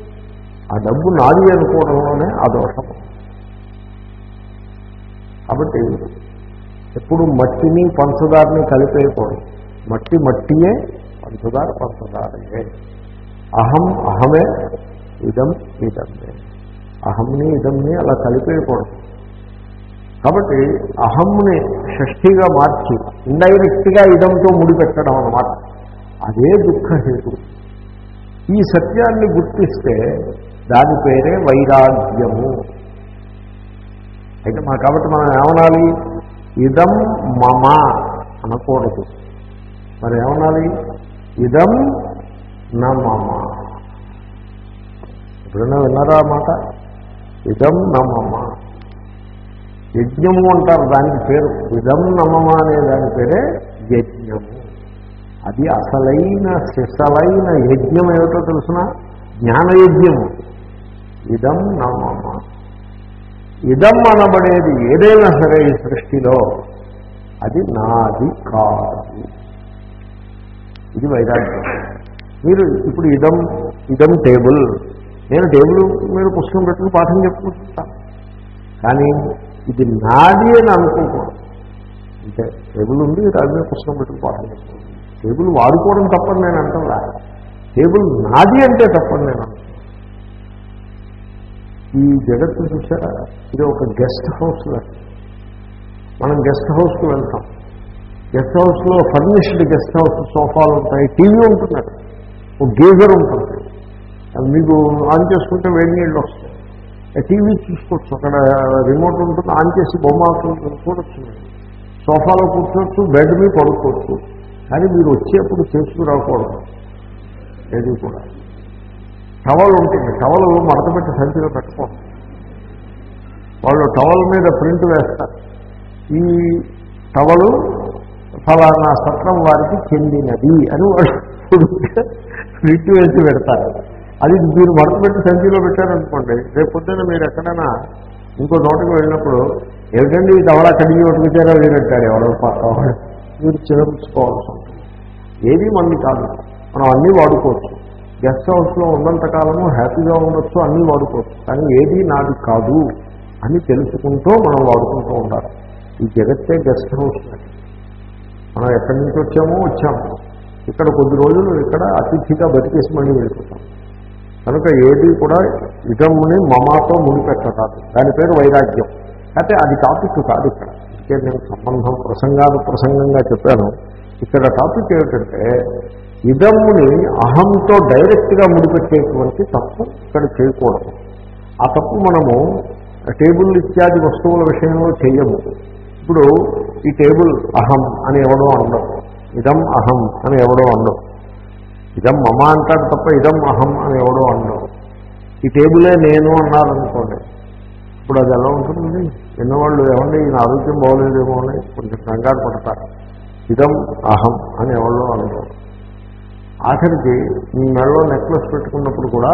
Speaker 1: ఆ డబ్బు నాది అనుకోవడంలోనే ఆ దోషం. కాబట్టి ఎప్పుడు మట్టిని పంచదారని కలిపేయకూడదు. మట్టి మట్టియే పంచదార పంచదారయే. అహం అహమే ఇదం ఇదమే అహంని ఇదంని అలా కలిపేయకూడదు. కాబట్టి అహంని షష్ఠిగా మార్చి ఇండైరెక్ట్గా ఇదంతో ముడిపెట్టడం అన్నమాట. అదే దుఃఖహేతు. ఈ సత్యాన్ని గుర్తిస్తే దాని పేరే వైరాగ్యము. అయితే మా కాబట్టి మనం ఏమనాలి? ఇదం మమ అనకూడదు. మరి ఏమనాలి? ఇదం నా మమ ఎప్పుడైనా విన్నారా మాట? ఇదం నా మమ యజ్ఞము అంటారు దానికి పేరు. ఇదం నమమ అనే దాని పేరే యజ్ఞము. అది అసలైన సిసలైన యజ్ఞం ఏమిటో తెలుసిన? జ్ఞానయజ్ఞము. ఇదం నమమ ఇదం అనబడేది ఏదైనా సరే ఈ సృష్టిలో. అది నాది కాదు. ఇది వైరాగ్యం. మీరు ఇప్పుడు ఇదం ఇదం టేబుల్. నేను టేబుల్ మీరు పుస్తకం పెట్టుకుని పాఠం చెప్పుకుంటా. కానీ ఇది నాది అని అనుకోకూడదు. అంటే టేబుల్ ఉంది దాని మీద పుస్తకం పెట్టుకుని పాఠం చెప్పుకుంటాను టేబుల్ వాడుకోవడం తప్పని నేను అంటున్నా టేబుల్ నాది అంటే తప్పని నేను ఈ జగత్తు చూసారా ఇది ఒక గెస్ట్ హౌస్ మనం గెస్ట్ హౌస్కి వెళ్తాం. గెస్ట్ హౌస్లో ఫర్నిష్డ్ గెస్ట్ హౌస్ సోఫాలు ఉంటాయి టీవీ ఉంటుంది ఒక గీజర్ ఉంటుంది. అది మీకు ఆన్ చేసుకుంటే వేడి నీళ్ళు వస్తాయి. ఆ టీవీ చూసుకోవచ్చు. అక్కడ రిమోట్ ఉంటుంది ఆన్ చేసి బొమ్మ ఆడుకుంటుంది చూడొచ్చు సోఫాలో కూర్చోవచ్చు బెడ్ మీద పడుకోవచ్చు. కానీ మీరు వచ్చేప్పుడు చేసుకురాకూడదు. ఏది కూడా. టవల్ ఉంటుంది టవల్ మడత పెట్టి సంచిలో పెట్టుకోండి వాళ్ళు టవల్ మీద ప్రింట్ వేస్తారు. ఈ టవలు ఫలానా సత్రం వారికి చెందినది అని వాళ్ళు ప్రింట్ వేసి పెడతారు. అది మీరు మడత పెట్టి సంచిలో పెట్టారనుకోండి రేపు పొద్దున్న మీరు ఎక్కడైనా ఇంకో నోటికి వెళ్ళినప్పుడు ఏమిటండి ఈ టవలా కడిగి పట్టుకొచ్చారో వీరంటాడు ఎవరో పక్క మీరు చిరపుచ్చుకోవాల్సి ఉంటుంది. ఏది మంది కాదు. మనం అన్నీ వాడుకోవచ్చు. గెస్ట్ హౌస్లో ఉన్నంత కాలము హ్యాపీగా ఉండొచ్చు అన్నీ వాడుకోవచ్చు. కానీ ఏది నాది కాదు అని తెలుసుకుంటూ మనం వాడుకుంటూ ఉండాలి. ఈ జగత్తే గెస్ట్ హౌస్ మనం ఎక్కడి నుంచి వచ్చామో వచ్చాము. ఇక్కడ కొద్ది రోజులు ఇక్కడ అతిథిగా బతికేసి మళ్ళీ వెళ్ళిపోతాం. కనుక ఏది కూడా ఇదముని మమాతో ముడిపెట్టరాదు. దాని పేరు వైరాగ్యం. అయితే అది టాపిక్ కాదు ఇక్కడ. ఇక్కడ నేను సంబంధం ప్రసంగాలు ప్రసంగంగా చెప్పాను. ఇక్కడ టాపిక్ ఏమిటంటే ఇదమ్ముని అహంతో డైరెక్ట్గా ముడిపెట్టేటువంటి తప్పు ఇక్కడ చేయకూడదు. ఆ తప్పు మనము టేబుల్ ఇత్యాది వస్తువుల విషయంలో చేయము. ఇప్పుడు ఈ టేబుల్ అహం అని ఎవడో అనడం ఇదం అహం అని ఎవడో అనడం ఇదం మమ అంటాడు తప్ప ఇదం అహం అని ఎవడో అనడం. ఈ టేబులే నేను అన్నారనుకోండి ఇప్పుడు అది ఎలా ఉంటుంది ఎన్నవాళ్ళు ఏమండి ఈయన ఆరోగ్యం బాగోలేదేమో అని కొంచెం కంగారు పడతారు. ఇదం అహం అని ఎవరో అనడం. ఆఖరికి మీ మెడలో నెక్లెస్ పెట్టుకున్నప్పుడు కూడా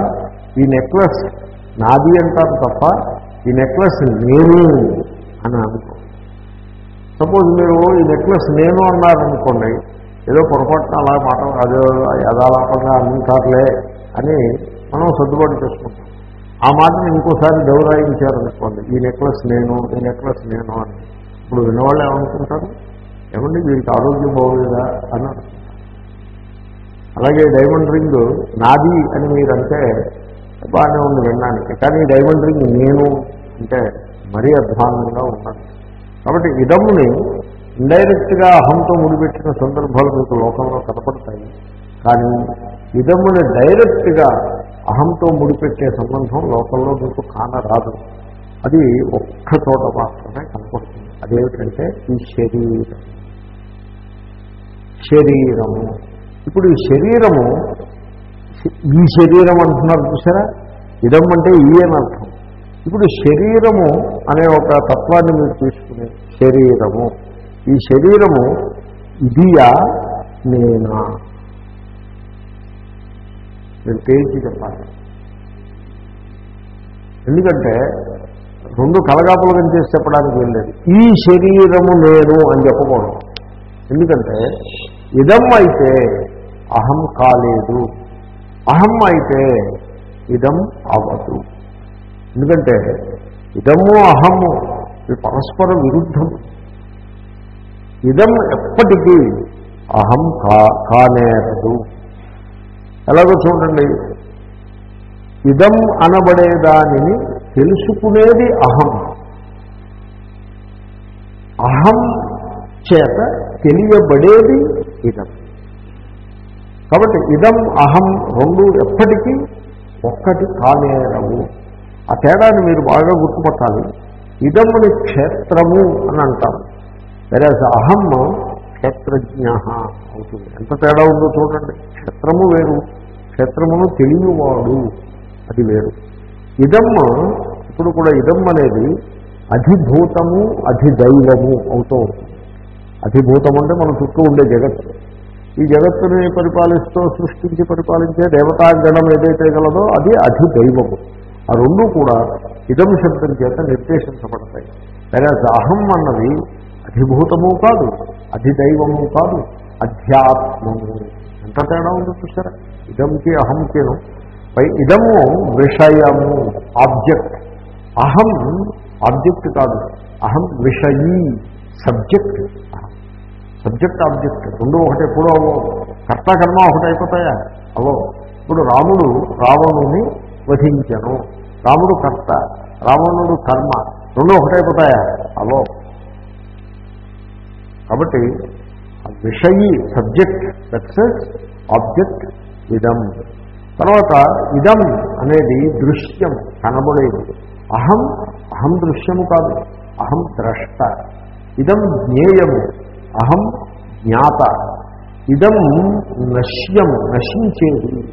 Speaker 1: ఈ నెక్లెస్ నాది అంటారు తప్ప ఈ నెక్లెస్ నేను అని అనుకో. సపోజ్ మీరు ఈ నెక్లెస్ నేను అన్నారనుకోండి ఏదో పొరపాటున అలా మాట అదే యథాలాపంగా అంటారులే అని మనం సర్దుబాటు చేసుకుంటాం. ఆ మాటను ఇంకోసారి దౌరాయించారనుకోండి ఈ నెక్లెస్ నేను ఈ నెక్లెస్ నేను అని. ఇప్పుడు విన్నవాళ్ళు ఏమనుకుంటారు? ఏమండి వీరికి ఆరోగ్యం బాగోలేదా? అని అనుకుంటారు అలాగే డైమండ్ రింగ్ నాది అని మీరంటే బాగానే ఉంది వినడానికి. కానీ డైమండ్ రింగ్ నేను అంటే మరీ అధ్వానంగా ఉన్నది కాబట్టి ఇదమ్ముని ఇండైరెక్ట్గా అహంతో ముడిపెట్టిన సందర్భాలు మీకు లోకంలో కనపడతాయి. కానీ ఇదమ్ముని డైరెక్ట్గా అహంతో ముడిపెట్టే సంబంధం లోకంలో మీకు కానరాదు. అది ఒక్క చోట మాత్రమే కనపడుతుంది. అదేమిటంటే ఈ శరీరం. శరీరము ఇప్పుడు ఈ శరీరము ఈ శరీరం అంటున్నారు చూసారా? ఇదం అంటే ఈ అని అర్థం. ఇప్పుడు శరీరము అనే ఒక తత్వాన్ని మీరు తీసుకుని శరీరము. ఈ శరీరము ఇదియా నేనా? నేను తేల్చి చెప్పాలి. ఎందుకంటే రెండు కలగాపులగం చేసి చెప్పడానికి వెళ్ళలేదు ఈ శరీరము నేను అని చెప్పకూడదు. ఎందుకంటే ఇదం అయితే అహం కాలేదు. అహం అయితే ఇదం అవదు. ఎందుకంటే ఇదము అహము ఇవి పరస్పర విరుద్ధం. ఇదం ఎప్పటికీ అహం కా కానేరదు ఎలాగో చూడండి ఇదం అనబడేదాని తెలుసుకునేది అహం. అహం చేత తెలియబడేది ఇదం. కాబట్టి ఇదం అహం రెండు ఎప్పటికీ ఒక్కటి కానేరవు ఆ తేడాన్ని మీరు బాగా గుర్తుపట్టాలి. ఇదమ్మని క్షేత్రము అని అంటారు. వేరే అహం క్షేత్రజ్ఞ అవుతుంది. ఎంత తేడా ఉందో చూడండి. క్షేత్రము వేరు. క్షేత్రమును తెలియవాడు. అది వేరు. ఇదమ్మ ఇప్పుడు కూడా ఇదం అనేది అధిభూతము అధిదైవము అవుతూ ఉంటుంది. అధిభూతం అంటే మన చుట్టూ ఉండే జగత్తు. ఈ జగత్తుని పరిపాలిస్తూ సృష్టించి పరిపాలించే దేవతాగణం ఏదైతే గలదో అది అధిదైవము. ఆ రెండు కూడా ఇదం శబ్దం చేత నిర్దేశించబడతాయి. లేదా అహం అన్నది అధిభూతము కాదు అధిదైవము కాదు అధ్యాత్మము. ఎంత తేడా ఉందో చూసారా ఇదంకి అహంకేను పై ఇదము విషయము ఆబ్జెక్ట్. అహం ఆబ్జెక్ట్ కాదు అహం విషయీ సబ్జెక్ట్. సబ్జెక్ట్ ఆబ్జెక్ట్ రెండు ఒకటి ఎప్పుడో అవో కర్త కర్మ ఒకటి అయిపోతాయా? అవో ఇప్పుడు రాముడు రావణుని వధించను. రాముడు కర్త రావణుడు కర్మ. రెండు ఒకటైపోతాయా అవో కాబట్టి విషయీ సబ్జెక్ట్ సక్సెస్ ఆబ్జెక్ట్ ఇదం తర్వాత ఇదం అనేది దృశ్యం కనబడేది. అహం అహం దృశ్యము కాదు. అహం ద్రష్ట. ఇదం జ్ఞేయము. అహం జ్ఞాత. ఇదం నశ్యం నశించేది.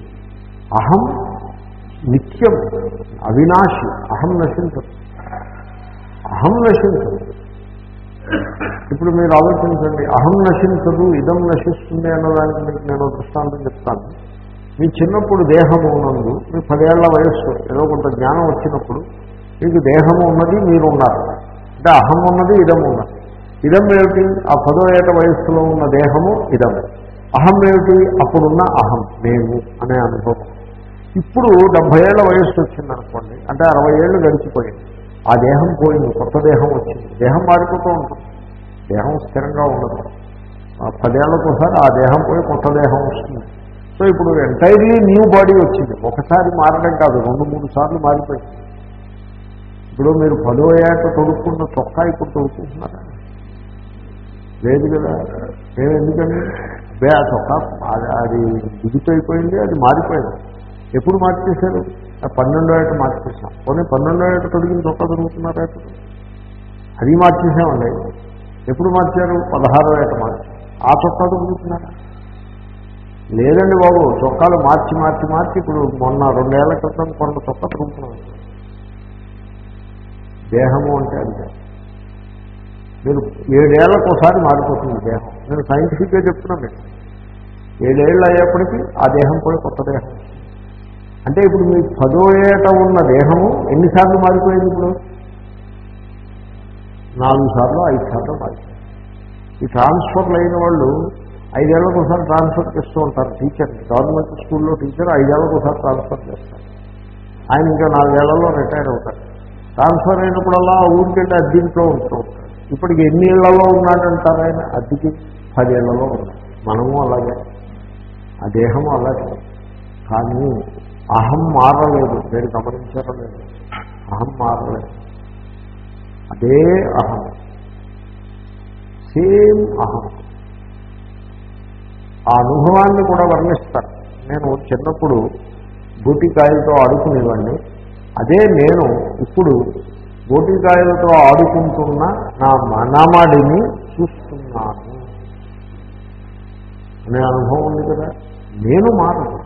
Speaker 1: అహం నిత్యం అవినాశి. అహం నశించదు. అహం నశించదు. ఇప్పుడు మీరు ఆలోచించండి అహం నశించదు ఇదం నశిస్తుంది అన్నదానికి మీకు నేను దృష్టాంతం చెప్తాను. మీ చిన్నప్పుడు దేహము ఉన్నందు మీ పదేళ్ళ వయస్సు ఏదో కొంత జ్ఞానం వచ్చినప్పుడు మీకు దేహము ఉన్నది మీరు ఉన్నారు. అంటే అహం ఉన్నది ఇదం ఉన్నది. ఇదం ఏమిటి? ఆ పదో ఏట వయస్సులో ఉన్న దేహము ఇదం. అహం ఏమిటి? అప్పుడున్న అహం నేను అనే అనుభవం. ఇప్పుడు డెబ్బై ఏళ్ళ వయస్సు వచ్చిందనుకోండి అంటే అరవై ఏళ్ళు గడిచిపోయింది. ఆ దేహం పోయింది కొత్త దేహం వచ్చింది. దేహం మారిపోతూ ఉంటుంది. దేహం స్థిరంగా ఉండదు. ఆ పదేళ్ళకోసారి ఆ దేహం పోయి కొత్త దేహం వస్తుంది. సో ఇప్పుడు ఎంటైర్లీ న్యూ బాడీ వచ్చింది. ఒకసారి మారడం కాదు రెండు మూడు సార్లు మారిపోయింది. ఇప్పుడు మీరు పదో ఏట తొడుక్కున్న చొక్కా ఇప్పుడు తొడుక్కుంటున్నారా? లేదు కదా? నేను ఎందుకని? బే ఆ చొక్కా అది అది దిగిపోయిపోయింది అది మారిపోయింది. ఎప్పుడు మార్చేశారు? పన్నెండో ఏట మార్చేసాం పోనీ పన్నెండో ఏట తొడిగిన చొక్కా దొరుకుతున్నారా ఇప్పుడు అది మార్చేసామండి ఎప్పుడు మార్చారు? పదహారో ఏట మార్చారు ఆ చొక్కా దొరుకుతున్నారా లేదండి బాబు చొక్కాలు మార్చి మార్చి మార్చి ఇప్పుడు మొన్న రెండేళ్ళ క్రితం కొన్న చొక్కా దొరుకుతున్నాం దేహము అంటే అంతే మీరు ఏడేళ్ళకు ఒకసారి మారిపోతుంది దేహం. నేను సైంటిఫిక్గా చెప్తున్నాను మీకు. ఏడేళ్ళు అయ్యేప్పటికీ ఆ దేహం పోయి కొత్త దేహం. అంటే ఇప్పుడు మీ పదో ఏట ఉన్న దేహము ఎన్నిసార్లు మారిపోయింది ఇప్పుడు? నాలుగు సార్లు ఐదు సార్లు మారిపోయింది. ఈ ట్రాన్స్ఫర్లు అయిన వాళ్ళు ఐదేళ్ళకు ఒకసారి ట్రాన్స్ఫర్ చేస్తూ ఉంటారు టీచర్. గవర్నమెంట్ స్కూల్లో టీచర్ ఐదేళ్ళకు ఒకసారి ట్రాన్స్ఫర్ చేస్తారు. ఆయన ఇంకా నాలుగేళ్ళలో రిటైర్ అవుతారు. ట్రాన్స్ఫర్ అయినప్పుడల్లా ఊరికెళ్ళి అద్దీంట్లో ఉంటూ ఉంటారు. ఇప్పటికి ఎన్ని ఇళ్ళలో ఉన్నాడంటారు ఆయన? అతికి పదేళ్ళలో ఉన్నాడు. మనము అలాగే. ఆ దేహము అలాగే. కానీ అహం మారలేదు. మీరు గమనించడం లేదు. అహం మారలేదు. అదే అహం. సేమ్ అహం. ఆ అనుభవాన్ని కూడా వర్ణిస్తారు. నేను చిన్నప్పుడు బూటికాయలతో ఆడుకునేవాడిని. అదే నేను ఇప్పుడు గోటికాయలతో ఆడుకుంటున్న నా మనమడిని చూస్తున్నాను. అనే అనుభవం ఉంది కదా? నేను మారను.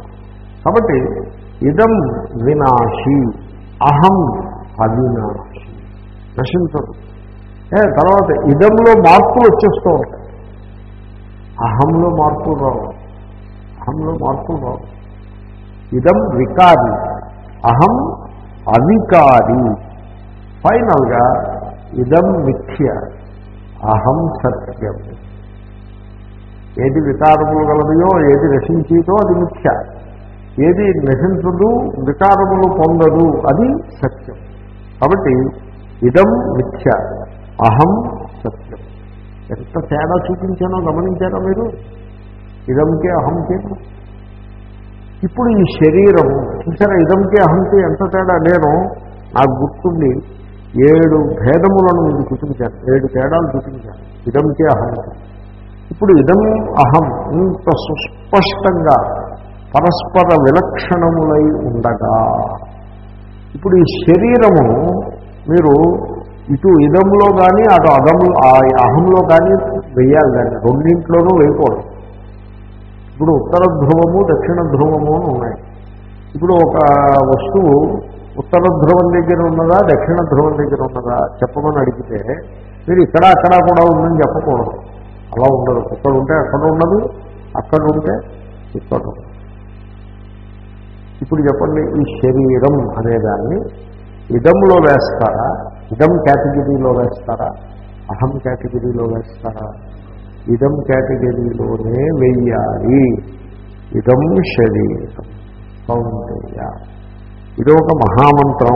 Speaker 1: కాబట్టి ఇదం వినాశి అహం అవినాశి. నశించదు. తర్వాత ఇదంలో మార్పులు వచ్చేస్తూ ఉంటాయి. అహంలో మార్పులు రావు. అహంలో మార్పులు రావు. ఇదం వికారి అహం అవికారి. ఫైనల్గా ఇదం మిథ్య అహం సత్యం. ఏది వికారములు గలదయో ఏది నశించేదో అది మిథ్య. ఏది నశించదు వికారములు పొందదు అది సత్యం. కాబట్టి ఇదం మిథ్య అహం సత్యం. ఎంత తేడా చూపించానో గమనించారా మీరు? ఇదంకే అహంకే. ఇప్పుడు ఈ శరీరం చూసారా ఇదంకే అహంకే ఎంత తేడా? నేను నాకు గుర్తుండి ఏడు భేదములను మీకు చూపించాను ఏడు తేడాలు చూపించాను ఇదంకే అహం. ఇప్పుడు ఇదం అహం ఇంత సుస్పష్టంగా పరస్పర విలక్షణములై ఉండగా. ఇప్పుడు ఈ శరీరము మీరు ఇటు ఇదంలో కానీ అటు అదము ఆ అహంలో కానీ వెయ్యాలి దాన్ని. రెండింట్లోనూ వేయకూడదు ఇప్పుడు ఉత్తర ధ్రువము దక్షిణ ధ్రువము అని ఉన్నాయి. ఇప్పుడు ఒక వస్తువు ఉత్తర ధ్రువం దగ్గర ఉన్నదా దక్షిణ ధ్రువం దగ్గర ఉన్నదా చెప్పమని అడిగితే మీరు ఇక్కడ అక్కడ కూడా ఉందని చెప్పకూడదు. అలా ఉండదు. ఇక్కడ ఉంటే అక్కడ ఉండదు. అక్కడ ఉంటే ఇక్కడ ఇప్పుడు చెప్పండి ఈ శరీరం అనేదాన్ని ఇదంలో వేస్తారా? ఇదం కేటగిరీలో వేస్తారా? అహం కేటగిరీలో వేస్తారా? ఇదం కేటగిరీలోనే వెయ్యాలి ఇదం శరీరం. కౌంటేయ ఇది ఒక మహామంత్రం.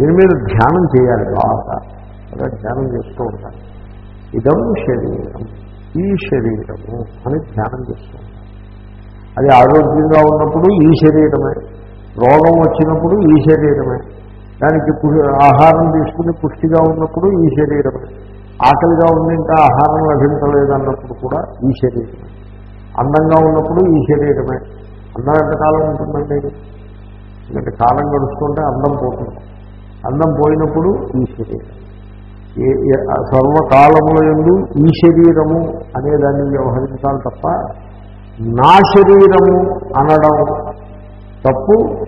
Speaker 1: దీని మీద ధ్యానం చేయాలి బాగా. అలా ధ్యానం చేస్తూ ఉంటాను ఇదం శరీరం ఈ శరీరము అని ధ్యానం చేస్తూ ఉంటాను అది ఆరోగ్యంగా ఉన్నప్పుడు ఈ శరీరమే. రోగం వచ్చినప్పుడు ఈ శరీరమే. దానికి ఆహారం తీసుకుని పుష్టిగా ఉన్నప్పుడు ఈ శరీరమే. ఆకలిగా ఉంది ఇంకా ఆహారం లభించలేదన్నప్పుడు కూడా ఈ శరీరమే. అందంగా ఉన్నప్పుడు ఈ శరీరమే. అందం ఎంతకాలం ఉంటుందండి. ఎందుకంటే కాలం గడుస్తుంటే అందం పోతుంది. అందం పోయినప్పుడు ఈ శరీరం. ఏ సర్వకాలముల ఎందు ఈ శరీరము అనేదాన్ని వ్యవహరించాలి తప్ప నా శరీరము అనడం తప్పు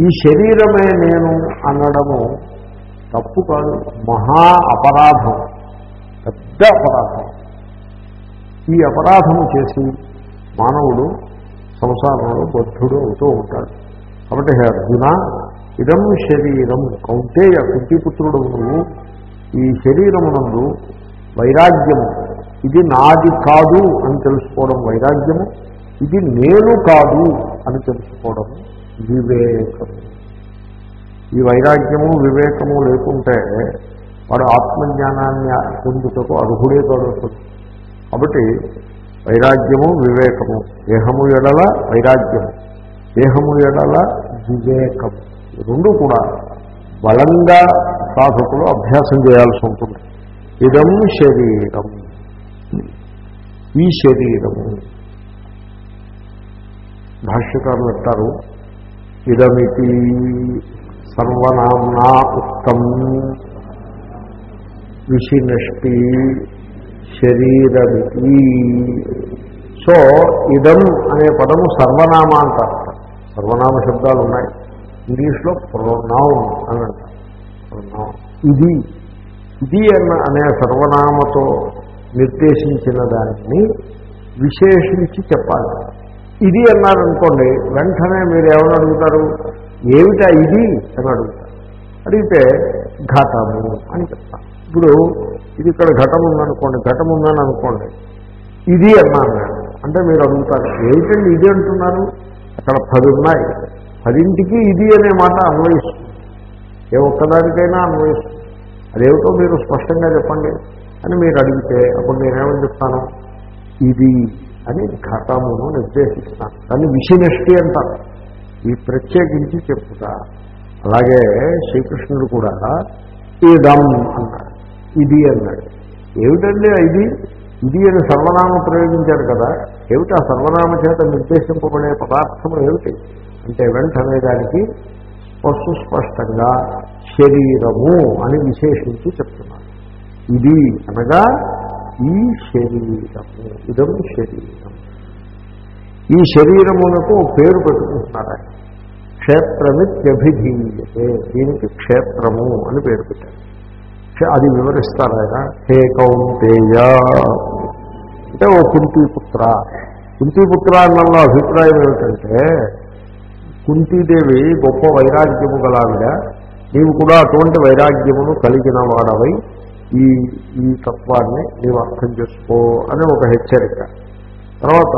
Speaker 1: ఈ శరీరమే నేను అనడము తప్పు కాదు. మహా అపరాధం. పెద్ద అపరాధం. ఈ అపరాధము చేసి మానవుడు సంసారంలో బద్ధుడు అవుతూ ఉంటాడు. కాబట్టి హే అర్జున ఇదం శరీరం. కౌంటేయ కుంటిపుత్రుడు నువ్వు ఈ శరీరమునందు వైరాగ్యము. ఇది నాది కాదు అని తెలుసుకోవడం వైరాగ్యము. ఇది నేను కాదు అని తెలుసుకోవడం వివేకము. ఈ వైరాగ్యము వివేకము లేకుంటే వాడు ఆత్మజ్ఞానాన్ని పొందుటకు అర్హుడే కాదు కాబట్టి వైరాగ్యము వివేకము. దేహము ఎడల వైరాగ్యము. దేహము ఎడల వివేకం రెండు కూడా బలంగా సాధకులు అభ్యాసం చేయాల్సి ఉంటుంది. ఇదం శరీరం. ఈ శరీరము భాష్యకారులు అంటారు ఇదమితి సర్వనామ్నా ఉత్తం విషినష్టి శరీరమితి. సో ఇదం అనే పదము సర్వనామ అంటారు. సర్వనామ శబ్దాలు ఉన్నాయి. ఇంగ్లీష్లో ప్రొనౌన్ అని అంటారు. ఇది. ఇది అన్న అనే సర్వనామతో నిర్దేశించిన దానిని విశేషించి చెప్పాలి. ఇది అన్నారనుకోండి వెంటనే మీరు ఏమని అడుగుతారు? ఏమిటా ఇది? అని అడుగుతారు. అడిగితే ఘటము అని చెప్తాను ఇప్పుడు ఇది ఇక్కడ ఘటం ఉందనుకోండి ఘటం ఉందని అనుకోండి ఇది అన్నాను అంటే మీరు అడుగుతారు ఏమిటండి ఇది అంటున్నారు? అక్కడ పది ఉన్నాయి పదింటికి ఇది అనే మాట అన్వయిస్తుంది. ఏ ఒక్కదానికైనా అన్వయిస్తుంది. అదేమిటో మీరు స్పష్టంగా చెప్పండి అని మీరు అడిగితే అప్పుడు నేనేమని చెప్తాను? ఇది అని ఘటమును నిర్దేశిస్తాను. దాన్ని విషనిష్టి అంటారు. ఈ ప్రత్యేకించి చెప్తా అలాగే శ్రీకృష్ణుడు కూడా ఇదం అన్నాడు. ఇది అన్నాడు. ఏమిటండి ఇది? ఇది అని సర్వనామం ప్రయోగించారు కదా. ఏమిటి ఆ సర్వనామ చేత నిర్దేశింపబడే పదార్థం ఏమిటి? అంటే వెంటనే దానికి స్పష్టు స్పష్టంగా శరీరము అని విశేషించి చెప్తున్నారు. ఇది అనగా ఈ శరీరము. ఇదం శరీరం. ఈ శరీరమునకు ఒక పేరు పెట్టుకుంటున్నారు ఆయన. క్షేత్రమిత్యభిధీయతే. దీనికి క్షేత్రము అని పేరు పెట్టారు. అది వివరిస్తారు ఆయన. హే కౌంటేయ అంటే ఓ కుంతీపుత్ర కుంతీపుత్ర అన్నంలో అభిప్రాయం ఏమిటంటే కుంతీదేవి గొప్ప వైరాగ్యము గలవిడ నీవు కూడా అటువంటి వైరాగ్యమును కలిగిన వాడవై ఈ ఈ తత్వాన్ని నీవు అర్థం చేసుకో అనే ఒక హెచ్చరిక. తర్వాత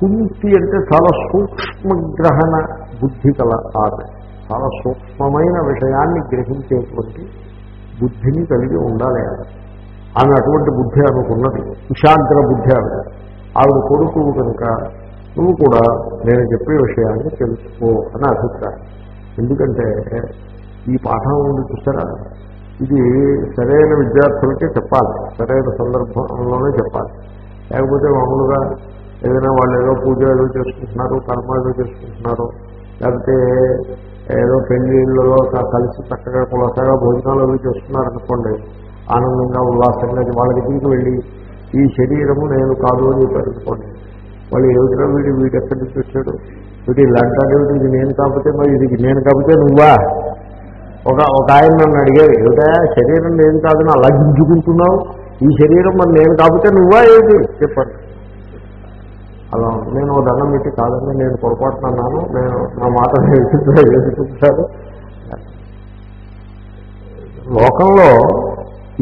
Speaker 1: కుంతి అంటే చాలా సూక్ష్మగ్రహణ బుద్ధి కల ఆమె. చాలా సూక్ష్మమైన విషయాన్ని గ్రహించేటువంటి బుద్ధిని కలిగి ఉండాలి ఆమె అటువంటి బుద్ధి అనుకున్నది కుశాగ్ర బుద్ధి ఆవిడ ఆవిడ కొడుకు కనుక నువ్వు కూడా నేను చెప్పే విషయాన్ని తెలుసుకో అని అభిప్రాయం. ఎందుకంటే ఈ పాఠం ఉంది చూసారా ఇది సరైన విద్యార్థులకే చెప్పాలి. సరైన సందర్భంలోనే చెప్పాలి. లేకపోతే మామూలుగా ఏదైనా వాళ్ళు ఏదో పూజ ఏదో చేసుకుంటున్నారు కర్మ ఏదో చేసుకుంటున్నారు లేకపోతే ఏదో పెళ్ళిళ్ళలో కలిసి చక్కగా కులసగా భోజనాలు అవి చేస్తున్నారు అనుకోండి ఆనందంగా ఉల్లాసంగా వాళ్ళ దగ్గరికి వెళ్ళి ఈ శరీరము నేను కాదు అని పెట్టుకోండి వాళ్ళు ఏమిటో వీడు? వీడు ఎక్కడి నుంచి వచ్చాడు? వీడి ఇలాంటి ఇది నేను కాకపోతే మరి ఇది నేను కాకపోతే నువ్వా? ఒక ఒక ఆయన నన్ను అడిగారు ఏమిటా? శరీరం నేను కాదని అలా గింజుకుంటున్నావు? ఈ శరీరం మరి నేను కాకపోతే నువ్వా ఏది చెప్పండి అలా నేను ఒక దండం పెట్టి కాదని నేను పొరపాటున్నాను నేను నా మాట వేసుకుంటాను లోకంలో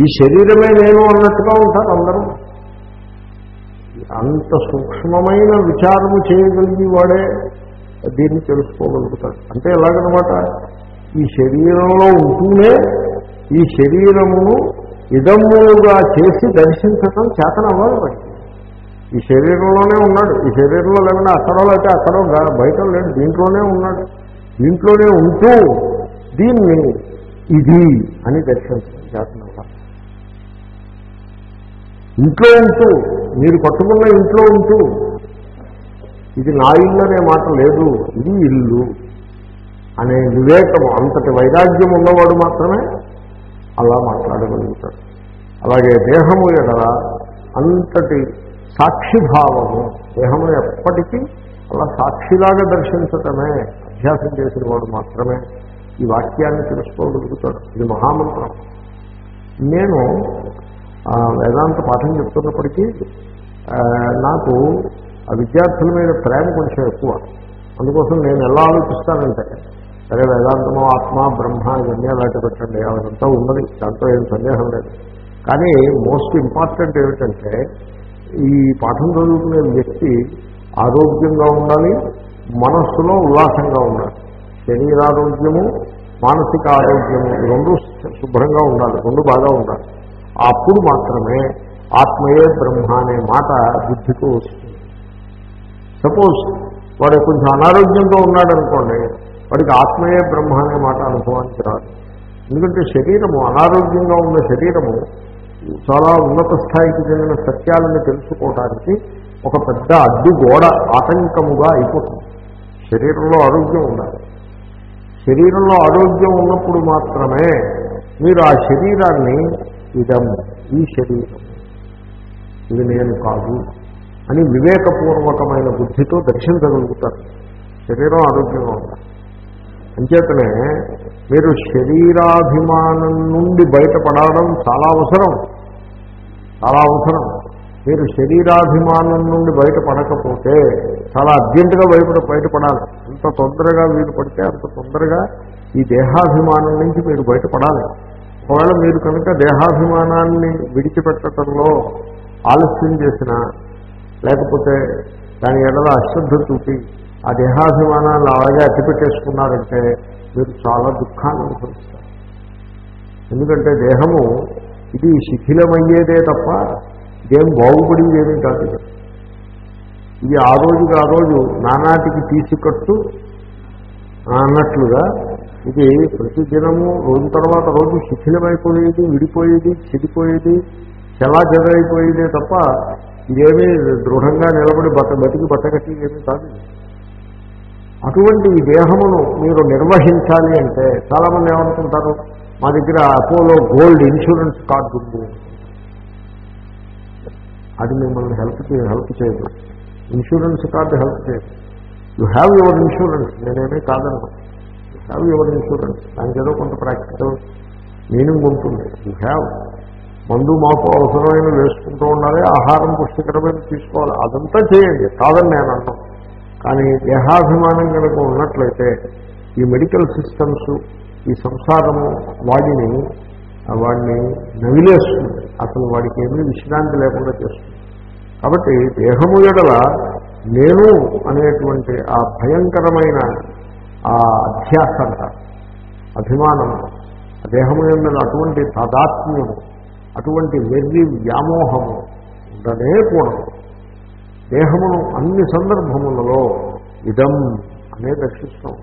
Speaker 1: ఈ శరీరమే నేను అన్నట్టుగా ఉంటారు అందరూ. అంత సూక్ష్మమైన విచారము చేయగలిగి వాడే దీన్ని తెలుసుకోగలుగుతాడు అంటే ఎలాగనమాట? ఈ శరీరంలో ఉంటూనే ఈ శరీరమును ఇదమ్ములుగా చేసి దర్శించటం చేతన అవ్వాలి ఈ శరీరంలోనే ఉన్నాడు. ఈ శరీరంలో లేకుండా అక్కడో అయితే అక్కడో బయట లేడు. దీంట్లోనే ఉన్నాడు. దీంట్లోనే ఉంటూ దీన్ని ఇది అని దర్శించడం చేతనవ్వాలి ఇంట్లో ఉంటూ మీరు పట్టుకున్న ఇంట్లో ఉంటూ ఇది నా ఇల్లు అనే మాట లేదు ఇది ఇల్లు అనే వివేకము అంతటి వైరాగ్యం ఉన్నవాడు మాత్రమే అలా మాట్లాడగలుగుతాడు. అలాగే దేహము ఎడల అంతటి సాక్షిభావము దేహము ఎప్పటికీ అలా సాక్షిలాగా దర్శించటమే అభ్యాసం చేసిన వాడు మాత్రమే ఈ వాక్యాన్ని తెలుసుకోగలుగుతాడు. ఇది మహామంత్రం. నేను వేదాంత పాఠం చెప్తున్నప్పటికీ నాకు ఆ విద్యార్థుల మీద ప్రేమ కొంచెం ఎక్కువ. అందుకోసం నేను ఎలా ఆలోచిస్తానంటే సరే వేదాంతము ఆత్మ బ్రహ్మ ఇవన్నీ అలాంటి పెట్టండి అవంతా ఉన్నది దాంట్లో ఏం సందేహం లేదు. కానీ మోస్ట్ ఇంపార్టెంట్ ఏమిటంటే ఈ పాఠం చదువుకునే వ్యక్తి ఆరోగ్యంగా ఉండాలి మనస్సులో ఉల్లాసంగా ఉండాలి. శరీరారోగ్యము మానసిక ఆరోగ్యము రెండు శుభ్రంగా ఉండాలి రెండు బాగా ఉండాలి. అప్పుడు మాత్రమే ఆత్మయే బ్రహ్మ అనే మాట బుద్ధికి వస్తుంది. సపోజ్ వాడు కొంచెం అనారోగ్యంతో ఉన్నాడనుకోండి వాడికి ఆత్మయే బ్రహ్మ అనే మాట అనుభవానికి రాదు. ఎందుకంటే శరీరము అనారోగ్యంగా ఉన్న శరీరము చాలా ఉన్నత స్థాయికి చెందిన సత్యాలను తెలుసుకోవడానికి ఒక పెద్ద అడ్డు గోడ ఆటంకముగా అయిపోతుంది. శరీరంలో ఆరోగ్యం ఉండాలి. శరీరంలో ఆరోగ్యం ఉన్నప్పుడు మాత్రమే మీరు ఆ శరీరాన్ని ఇదం ఈ శరీరం. ఇది నేను కాదు అని వివేకపూర్వకమైన బుద్ధితో దర్శించగలుగుతారు శరీరం ఆరోగ్యంగా ఉంటారు అంచేతనే మీరు శరీరాభిమానం నుండి బయటపడడం చాలా అవసరం. చాలా అవసరం. మీరు శరీరాభిమానం నుండి బయటపడకపోతే చాలా అర్జెంటుగా బయట బయటపడాలి. ఎంత తొందరగా వీలు పడితే అంత తొందరగా ఈ దేహాభిమానం నుంచి మీరు బయటపడాలి. ఒకవేళ మీరు కనుక దేహాభిమానాన్ని విడిచిపెట్టడంలో ఆలస్యం చేసినా లేకపోతే దాని ఎడల అశ్రద్ధ చూపి ఆ దేహాభిమానాన్ని అలాగే అట్టిపెట్టేసుకున్నారంటే మీరు చాలా దుఃఖాన్ని అనుభవిస్తారు ఎందుకంటే దేహము ఇది శిథిలమయ్యేదే తప్ప ఇదేం బాగుపడేదేమీ కాదు ఇది. ఇది ఆ రోజుకి ఆ రోజు నానాటికి తీసుకట్టు అన్నట్లుగా ఇది ప్రతిదినము రోజు తర్వాత రోజు శిథిలమైపోయేది విడిపోయేది చెడిపోయేది చెలా చెదరైపోయేదే తప్ప ఇదేమీ దృఢంగా నిలబడి బట్ట బతికి బట్టగట్టి ఏమీ కాదు. అటువంటి ఈ దేహమును మీరు నిర్వహించాలి అంటే చాలామంది ఏమనుకుంటారు? మా దగ్గర అపోలో గోల్డ్ ఇన్సూరెన్స్ కార్డు ఉంది. అది మిమ్మల్ని హెల్ప్ హెల్ప్ చేయదు. ఇన్సూరెన్స్ కార్డు హెల్ప్ చేయదు. You have your insurance. నేనేమీ కాదను అవి హ్యావ్ యువర్ ఇన్సూరెన్స్ దానికి ఏదో కొంత ప్రాక్టికల్ మీనింగ్ ఉంటుంది. యూ హ్యావ్ మందు మాకు అవసరమైన వేసుకుంటూ ఉండాలి ఆహారం పుష్టికరమైన తీసుకోవాలి. అదంతా చేయండి. కాదని నేను అన్నాను కానీ దేహాభిమానం కనుక ఉన్నట్లయితే ఈ మెడికల్ సిస్టమ్స్ ఈ సంసారము వాడిని వాడిని నవిలేస్తుంది. అసలు వాడికి ఏమీ విశ్రాంతి లేకుండా చేస్తుంది. కాబట్టి దేహము ఎడల నేను అనేటువంటి ఆ భయంకరమైన ఆ అధ్యాస అంటారు అభిమానము దేహము మీద అటువంటి తాదాత్మ్యము అటువంటి వెర్రి వ్యామోహము ఉండనే కూడదు దేహమును అన్ని సందర్భములలో ఇదం అనే దర్శిస్తాం.